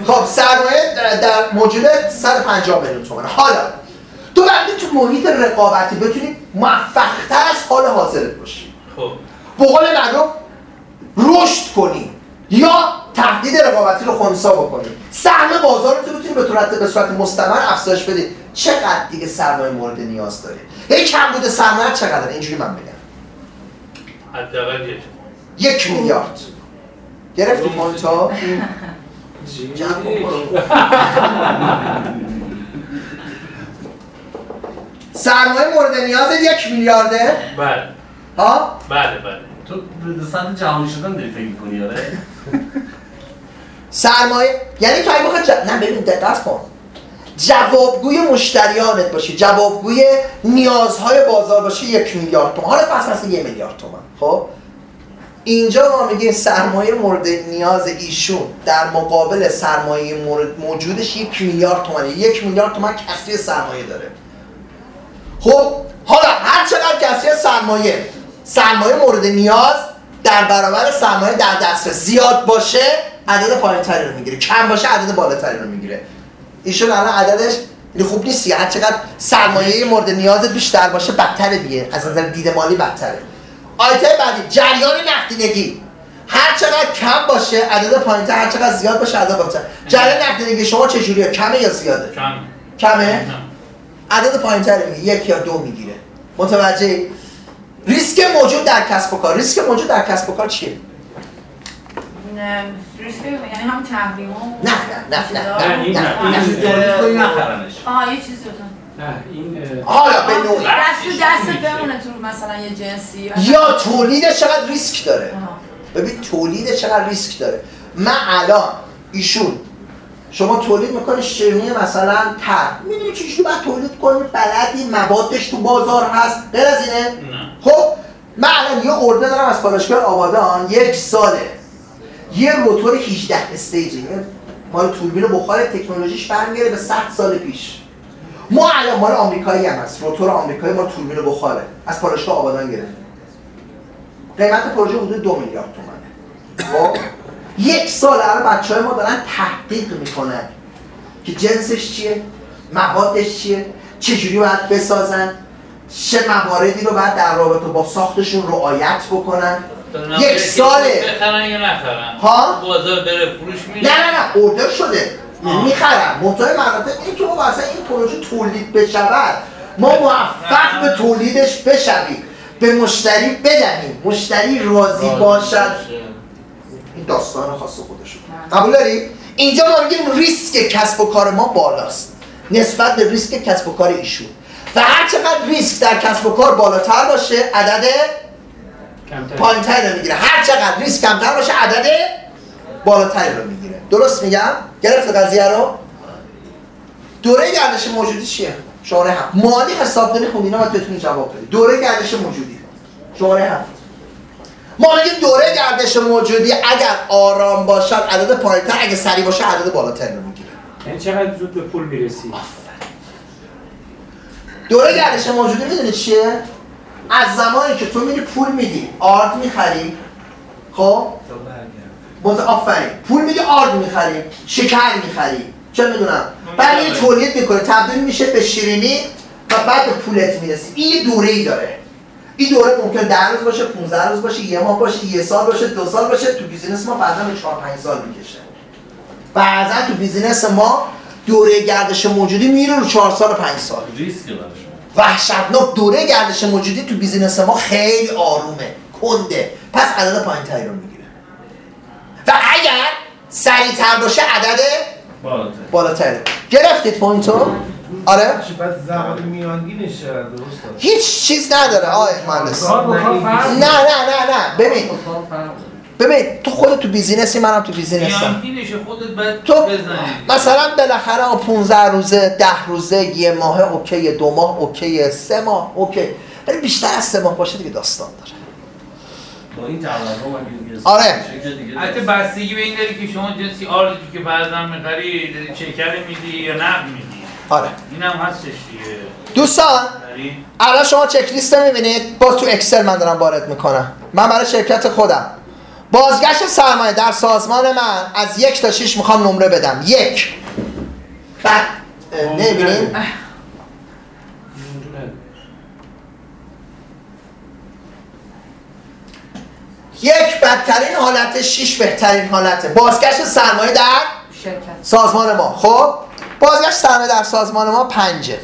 خب سرمایه در- موجود 150 میلیون تومن حالا تو وقتی تو محیط رقابتی بتونی موفقتر از حال حاضرت باشی. خب. به قول معروف رشد کنی یا تهدید رقابتی رو خونسا بکنی. سهم بازار رو تو بتونی به صورت به صورت مستمر افزایش بدی. چقدر دیگه سرمایه مورد نیاز داره؟ یه کم بوده سرمایه چقدر اینجوری من بگم. حداقل یک. میلیارد. گرفتی برو. سرمایه مورد نیاز یک میلیارده؟ بله. ها بله بله. تو به سطح جهانی شدن داری فکر می‌کنی آره؟ سرمایه یعنی تو اگه بخوای ج... نه ببین دقت کن. جوابگوی مشتریانت باشی جوابگوی نیازهای بازار باشی یک میلیارد تومن حالا پس پس یه میلیارد تومن خب؟ اینجا ما میگیم سرمایه مورد نیاز ایشون. در مقابل سرمایه مورد موجودش یک میلیارد تومنه یک میلیارد تومن کسری سرمایه داره. خب حالا هر چقدر کسری سرمایه سرمایه مورد نیاز در برابر سرمایه در دسترس. زیاد باشه عدد پایینتری رو می‌گیره. کم باشه عدد بالاتری رو می‌گیره. ایشون الان عددش خیلی خوب نیست. هر چقدر سرمایه مورد نیازت بیشتر باشه بدتره دیگه. از نظر دید مالی بدتره. آیتم بعدی جریان نقدینگی. هر چقدر کم باشه عدد پایینتر. هر چقدر زیاد باشه عدد بالاتر. جریان نقدینگی شما چجوریه؟ کمه یا زیاده؟ کم. کمه؟ نه. عدد پایینتری میگه یک یا دو می‌گیره. متوجه ریسک موجود در کسب و کار. ریسک موجود در کسب و کار چیه؟ نه ریسک یعنی هم تحریم نه نه نه نه نه نه نه. تولید یه چیزی این حالا به نوعی. دست دست بمونه تو مثلا یه جنسی. یا تولیدش چقدر ریسک داره. ببین تولید چقدر ریسک داره. من الان ایشون شما تولید می‌کنی شیرینی مثلا تر. می‌دونی چیزی باید تولید کنی بلدی موادش تو بازار هست. غیر از اینه؟ نه. خب من الان یه ارده دارم از پالایشگاه آبادان. یک ساله. یه روتور 18 استیجی مال توربین بخار تکنولوژیش برمیگره به 100 سال پیش. ما الان مال آمریکایی هم هست. روتور آمریکایی ما توربین بخاره. از پالایشگاه آبادان گرفت. قیمت پروژه حدود دو میلیارد تومنه. خب؟ یک سال الان بچه های ما دارن تحقیق می‌کنن که جنسش چیه موادش چیه چجوری باید بسازن چه مواردی رو باید در رابطه با ساختشون رعایت بکنن. یک ساله. بخرن یا نخرن؟ ها؟ بازار بره فروش میره نه نه نه اوردر شده. می‌خرم منتهای مراتب این که ما اصلا این پروژه تولید بشود. ما موفق به تولیدش بشویم. به مشتری بدهیم. مشتری راضی باشد. این داستان خاص خودشون. قبول داری؟ اینجا ما میگیم ریسک کسب و کار ما بالاست. نسبت به ریسک کسب و کار ایشون. و هر چقدر ریسک در کسب و کار بالاتر باشه عدد کمتر. پایینتری رو می‌گیره. هر چقدر ریسک کمتر باشه عدد بالاتری رو می‌گیره. درست میگم؟ گرفت قضیه رو؟ دوره گردش موجودی چیه؟ شماره هفت. مالی حسابداری خوندینا باید بتونی جواب بدی. دوره گردش موجودی. شماره هفت. ما میگیم دوره گردش موجودی اگر آرام باشد عدد پایینتر اگه سریع باشه عدد بالاتری رو می‌گیره. یعنی چقدر زود به پول می‌رسی؟ دوره گردش موجودی می‌دونی چیه؟ از زمانی که تو میری پول میدی آرد می‌خری خب؟ مت آفرین. پول میدی آرد می‌خری شکر می‌خری چه می‌دونم؟ بعد یه تولید می‌کنه تبدیل میشه به شیرینی و بعد به پولت می‌رسی. این یه دوره ای داره. این دوره ممکن ده روز باشه 15 روز باشه یه ماه باشه یه سال باشه دو سال باشه. تو business ما بعضا به 4 5 سال می‌کشه. بعضا تو business ما دوره گردش موجودی میره رو 4 سال 5 سال. ریسک وحشتناک دوره گردش موجودی تو business ما خیلی آرومه کنده. پس عدد پایین تری رو می‌گیره. و اگر سریعتر باشه عدد بالاتر. بالاتره گرفتید point و؟ آره؟ زمان میانگینش هیچ چیز نداره آقای مهندس. با کار فرق نه نه نه نه ببین. ببین تو خودت تو business ی منم تو business م. خودت باید تو بزنی. مثلا بالاخره آه، 15 روزه 10 روزه یه ماه OK دو ماه OK سه ماه OK. ولی بیشتر از سه ماه باشه دیگه داستان داره. با این آره. البته بستگی به این داره که شما جنسی آردی که بعضا می‌خری داری چکر میدی یا نقد میدی؟ آره. این هم هستش دیگه. دوستان الان شما چک لیست می‌بینید؟ باز تو Excel من دارم وارد می‌کنم. من برای شرکت خودم. بازگشت سرمایه در سازمان من از یک تا شیش می‌خوام نمره بدم. یک. بعد نمی‌بینید یک بدترین حالت شیش بهترین حالته بازگشت سرمایه در شرکت. سازمان ما. خب بازگشت سرمایه در سازمان ما پنجه.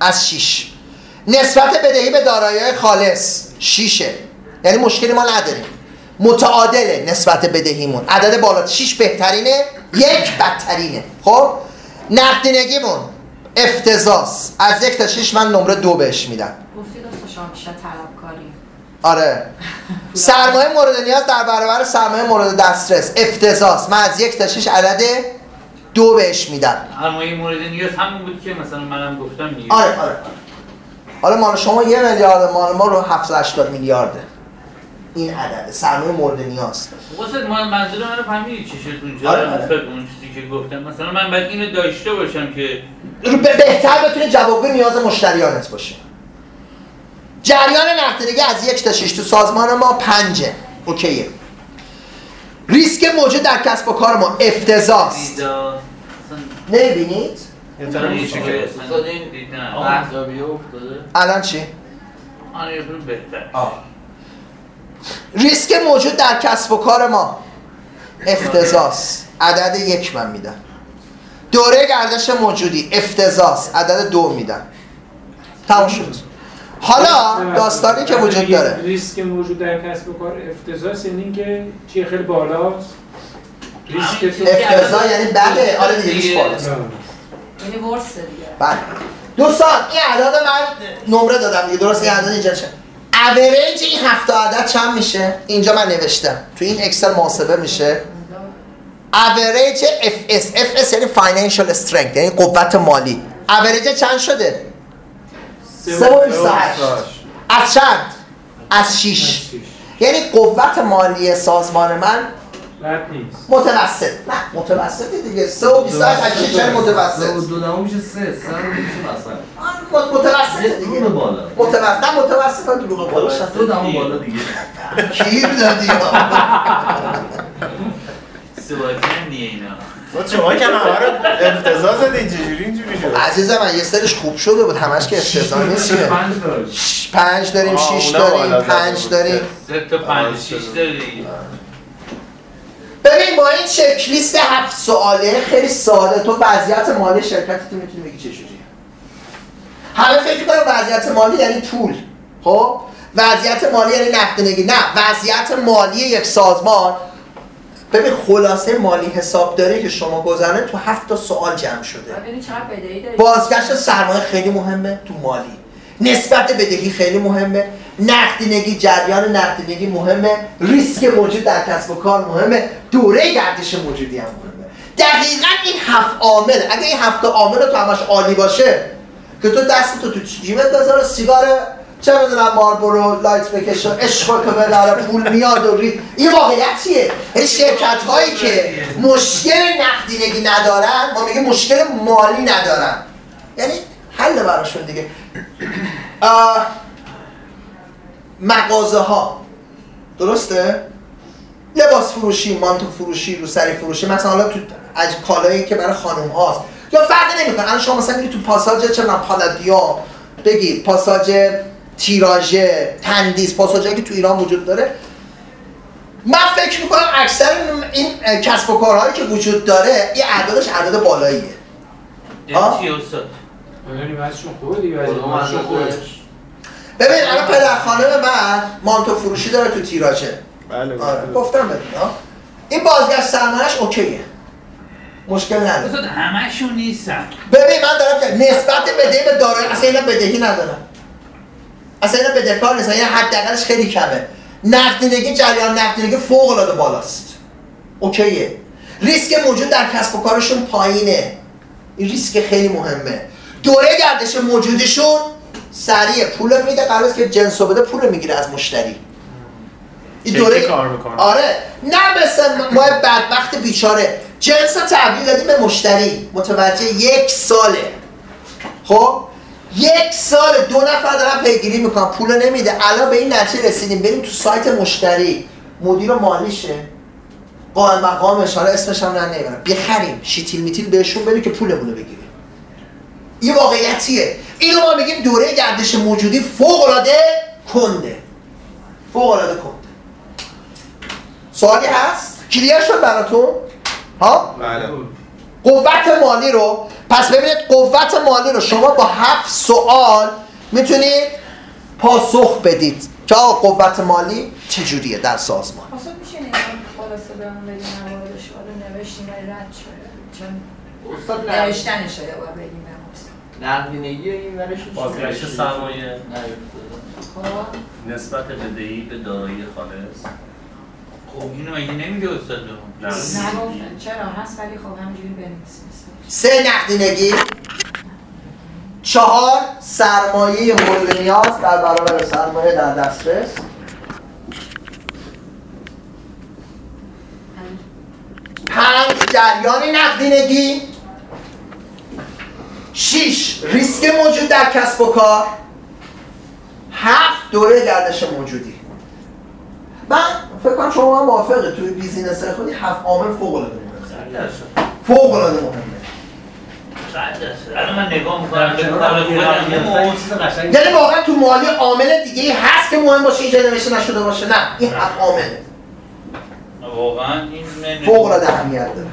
از شیش. نسبت بدهی به دارایی خالص شیشه. یعنی مشکلی ما نداریم. متعادله نسبت بدهیمون. عدد بالا شیش بهترینه یک بدترینه. خب؟ نقدینگیمون افتضاس از یک تا شیش من نمره دو بهش میدم. گفتی شما بیشتر طلبکاری. آره. سرمایه مورد نیاز در برابر سرمایه مورد دسترس. افتضاس من از یک تا شیش عدد دو بهش میدم سرمایه مورد نیاز همون بود که مثلا منم گفتم دیگه. آره آره آره. حالا مال شما یه میلیارد مال ما رو 780 میلیارده. این عدد سرمایه مورد نیاز. واسه ما منظور من رو فهمیدی چشتون جا آره، آره. به اون چیزی که گفتم. مثلا من باید اینو داشته باشم که رو به بهتر بتونی جوابگوی نیاز مشتریانت باشی جریان نقدینگی از یک تا شش تو سازمان ما پنجه. اوکیه. ریسک موجود در کسب و کار ما افتضاست نمی‌بینید؟ افتاده الان چی؟ آره ریسک موجود در کسب و کار ما افتضاس عدد یک من میدم. دوره گردش موجودی افتضاس عدد دو میدم. تموم شد. حالا داستانی که وجود داره. ریسک موجود در کسب و کار افتضاح یعنی اینکه چیه خیلی بالاست. افتضاح یعنی بده. آره دیگه ریسک بالاست. یعنی worse ه دیگه. بله. دوستان این اعداد من نمره دادم دیگه. درست این اعداد اینجا چه اوریج این هفت عدد چند میشه؟ اینجا من نوشتم. تو این Excel محاسبه میشه. اوریج FS FS یعنی Financial Strength یعنی قوت مالی. اوریج چند شده؟ سه و. از چند؟ از 6 یعنی قوت مالی سازمان من بد نیست. متوسط. نه متوسطی دیگه. 3 و 28 از 6 یعنی متوسط؟ دو دو دهم میشه سه. سه رو میشه وسط آن متوسط دیگه. بالا. متوسط. نه متوسط ها دروغ بالا. دو دهم بالا دیگه. گیر دادی. ها. سواتن دیگه اینا. شما که همه رو افتضاح زدین چجوری اینجوری شد. عزیزم من یه سرش خوب شده بود همش که افتضاح نیست که. پنج داریم شیش داریم پنج. داریم. سه تا پنج شیش داری. ببین با این چک لیست هفت سواله خیلی ساده تو وضعیت مالی شرکت تو می‌تونی بگی چجوریه همه فکر کنم وضعیت مالی یعنی پول. خب؟ وضعیت مالی یعنی نقدینگی. نه وضعیت مالی یک سازمان ببین خلاصه مالی حسابداری که شما گذرنه تو هفت تا سوال جمع شده. بازگشت سرمایه خیلی مهمه تو مالی. نسبت بدهی خیلی مهمه. نقدینگی جریان نقدینگی مهمه. ریسک موجود در کسب و کار مهمه. دوره گردش موجودی هم مهمه. دقیقا این هفت عامل اگه این هفت عامل تو همش عالی باشه که تو دست تو تو جیبت بذار سیگار چه می‌دونم ماربورو لایت بکش و عشق تو بداره پول میاد و ری... این واقعیتیه. این شرکت هایی که مشکل نقدینگی ندارن ما میگه مشکل مالی ندارن. یعنی حل براشون دیگه. مغازه ها درسته؟ لباس فروشی مانتو فروشی روسری فروشی. مثلا حالا تو از کالایی که برای خانم هاست. یا فرقی نمی‌کنه. الان شما مثلا تو پاساژ چه پالادیا بگی پاساژ تیراژه تندیس پاساژهایی که تو ایران وجود داره. من فکر می‌کنم اکثر این این کسب و کارهایی که وجود داره این اعدادش اعداد بالاییه. آه؟ یعنی یعنی مالشون خوبه عددش؟ ببین الان پدر خانم من مانتو فروشی داره تو تیراژه. بله آره بله. گفتم. این بازگشت سرمایه‌اش اوکیه. مشکل نداره. همشون نیستن. ببین من دارم که نسبت بدهی به دارایی اصلا اینا بدهی ندارن. اصلا اینا بدهکار نیستن اینا حداقلش خیلی کمه. نقدینگی جریان نقدینگی فوق العاده بالاست. اوکیه. ریسک موجود در کسب و کارشون پایینه. این ریسک خیلی مهمه. دوره گردش موجودشون سریع. پول میده قرار که جنس رو بده پول می‌گیره از مشتری. این دوره کار می‌کنه. آره. نه مثل ما بدبخت بیچاره. جنس تحویل دادیم به مشتری. متوجه یک ساله. خب؟ یک سال دو نفر دارن پیگیری می‌کنن. پول نمیده. الان به این نتیجه رسیدیم. بریم تو سایت مشتری. مدیر مالیشه. قائم مقامش. حالا اسمش هم نه نمی‌برم بخریم. شیتیل میتیل بهشون بدیم که پولمون رو بگیریم. این واقعیتیه. اینو ما میگیم دوره گردش موجودی فوق العاده کنده. فوق العاده کنده. سوالی هست؟ کلیر شد براتون؟ ها؟ بله. قوت مالی رو. پس ببینید قوت مالی رو شما با هفت سوال می‌تونید پاسخ بدید که آقا قوت مالی چجوریه در سازمان. اصلا میشه خلاصه بهمون بدین موارد شما نوشتیم رد شده. چون استاد نوشتن شده باید بگیم. نقدینگی این ورش بازگشت سرمایه. خب. نسبت بدهی به دارایی خالص. خب اینو مگه نمیگه استاد نه. نگفتن. چرا؟ هست ولی خب همینجوری بنویسیم سه نقدینگی چهار سرمایه مورد نیاز در برابر سرمایه در دسترس. پنج جریان نقدینگی شیش ریسک موجود در کسب و کار. هفت دوره گردش موجودی. من فکر کنم شما هم موافقه توی بیزینس خودی هفت عامل فوق العاده مهمه. فوق العاده مهمه. الان من نگاه می‌کنم یعنی واقعا تو مالی عامل دیگه هست که مهم باشه اینجا نوشته نشده باشه. نه این هفت عامله واقعا این من فوق العاده اهمیت داره.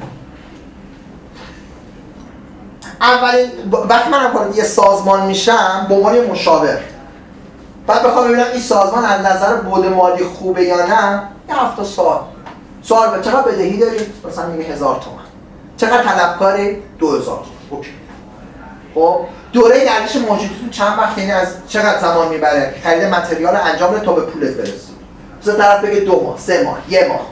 اولین وقتی من وارد یه سازمان میشم به عنوان یه مشاور. بعد بخوام ببینم این سازمان از نظر بود مالی خوبه یا نه یه هفته سوال. سوال به چقدر بدهی دارید مثلا میگه هزار تومن. چقدر طلبکاری دو هزار تومن. خب دوره گردش موجودیتون چند وقت؟ یعنی از چقدر زمان می‌بره؟ خرید متریال انجام بده تا به پولت برسید مثلا طرف بگه دو ماه سه ماه یه ماه.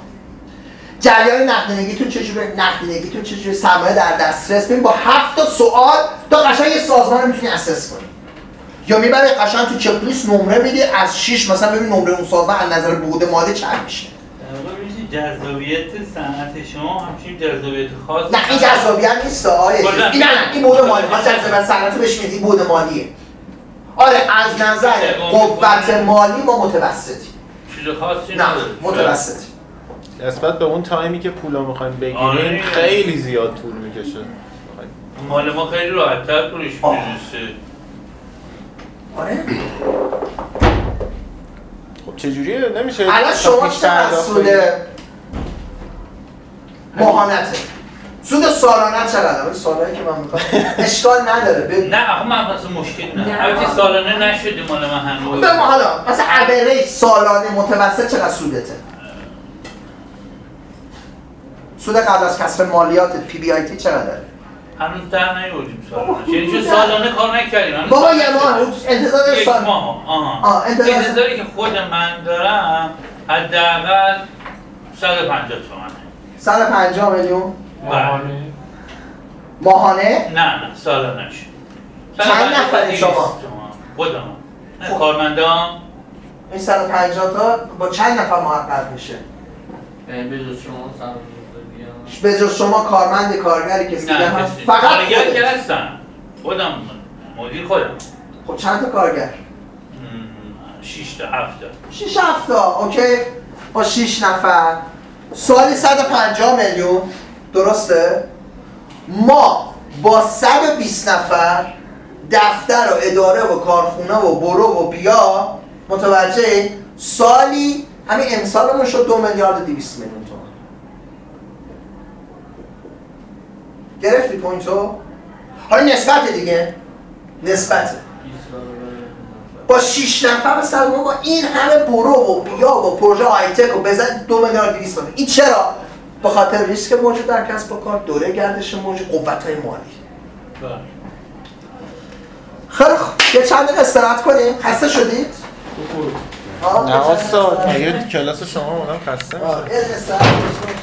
جریان نقدینگیتون چجوره؟ نقدینگیتون چجوره؟ سرمایه در دسترس. ببین با هفت تا سوال تا قشنگ یه سازمان رو می‌تونی اسس کنی. یا می‌بره قشنگ تو چک لیست نمره میدی از 6 مثلا ببین نمره اون سازمان از نظر بود مالی چند میشه. در واقع میشه جذابیت صنعت شما همچین جذابیت خاص نه این جذابیت نیست آیه کلا. این نه نه این بود مالی ما جذابیت صنعت بهش میدی بود مالیه. آره از نظر قوت مالی ما متوسطی چیز خاصی نه متوسطی نسبت به اون تایمی که پولا می‌خوایم بگیریم آره. خیلی زیاد طول می‌کشه. مال ما خیلی راحت‌تر پولش. می‌رسه آره. خب چجوریه؟ نمیشه. الان شما سود بگیریم؟ ماهانته سود سالانه چقدر ولی سالانه که من می‌خوام. اشکال نداره. به نه آخه من مثلا مشکل نه. البته سالانه نشده مال من هنوز. به ما حالا. مثلا اوریج سالانه متوسط چقدر سودته؟ سود قبل از کسر مالیات PBIT چقدره؟ هنوز در نیوردیم سالانه یعنی چون سالانه کار نکردیم. هنوز بابا سالانه یه ماه شده. انتظار یک سال. ماه آها. آه، انتظار- انتظاری که خود من دارم حداقل 150 تومنه. 150 میلیون؟ ماهانه ماهانه؟ نه نه سالانش چند نفرین شما؟ خودم. کارمندان. این 150 تا با چند نفر محقق میشه؟ یعنی به جز شما سرمایه‌گذاری هم. به جز شما کارمند کارگری کسی دیگه کسی. فقط کارگر که هستن خودم مدیر خودم. خب چند تا کارگر؟ 6 تا 7 تا. 6 7 تا. اوکی. با 6 نفر. سالی 150 میلیون. درسته؟ ما با 120 نفر دفتر و اداره و کارخونه و برو و بیا متوجه؟ سالی همین امسالمون شد دو میلیارد و 200 میلیون. گرفتی پوینتو؟ حالا نسبت دیگه. نسبته. 20 برابر با 6 نفر ما با این همه برو و بیا و پروژه هایتک و بزن دو میلیارد 200 میلیون. این چرا؟ به خاطر ریسک موجود در کسب و کار دوره گردش موجود قوت های مالی خیلی خوب. یه چند دقیقه استراحت کنیم. خسته شدید؟ نه استاد کلاس شما اونم خسته میشه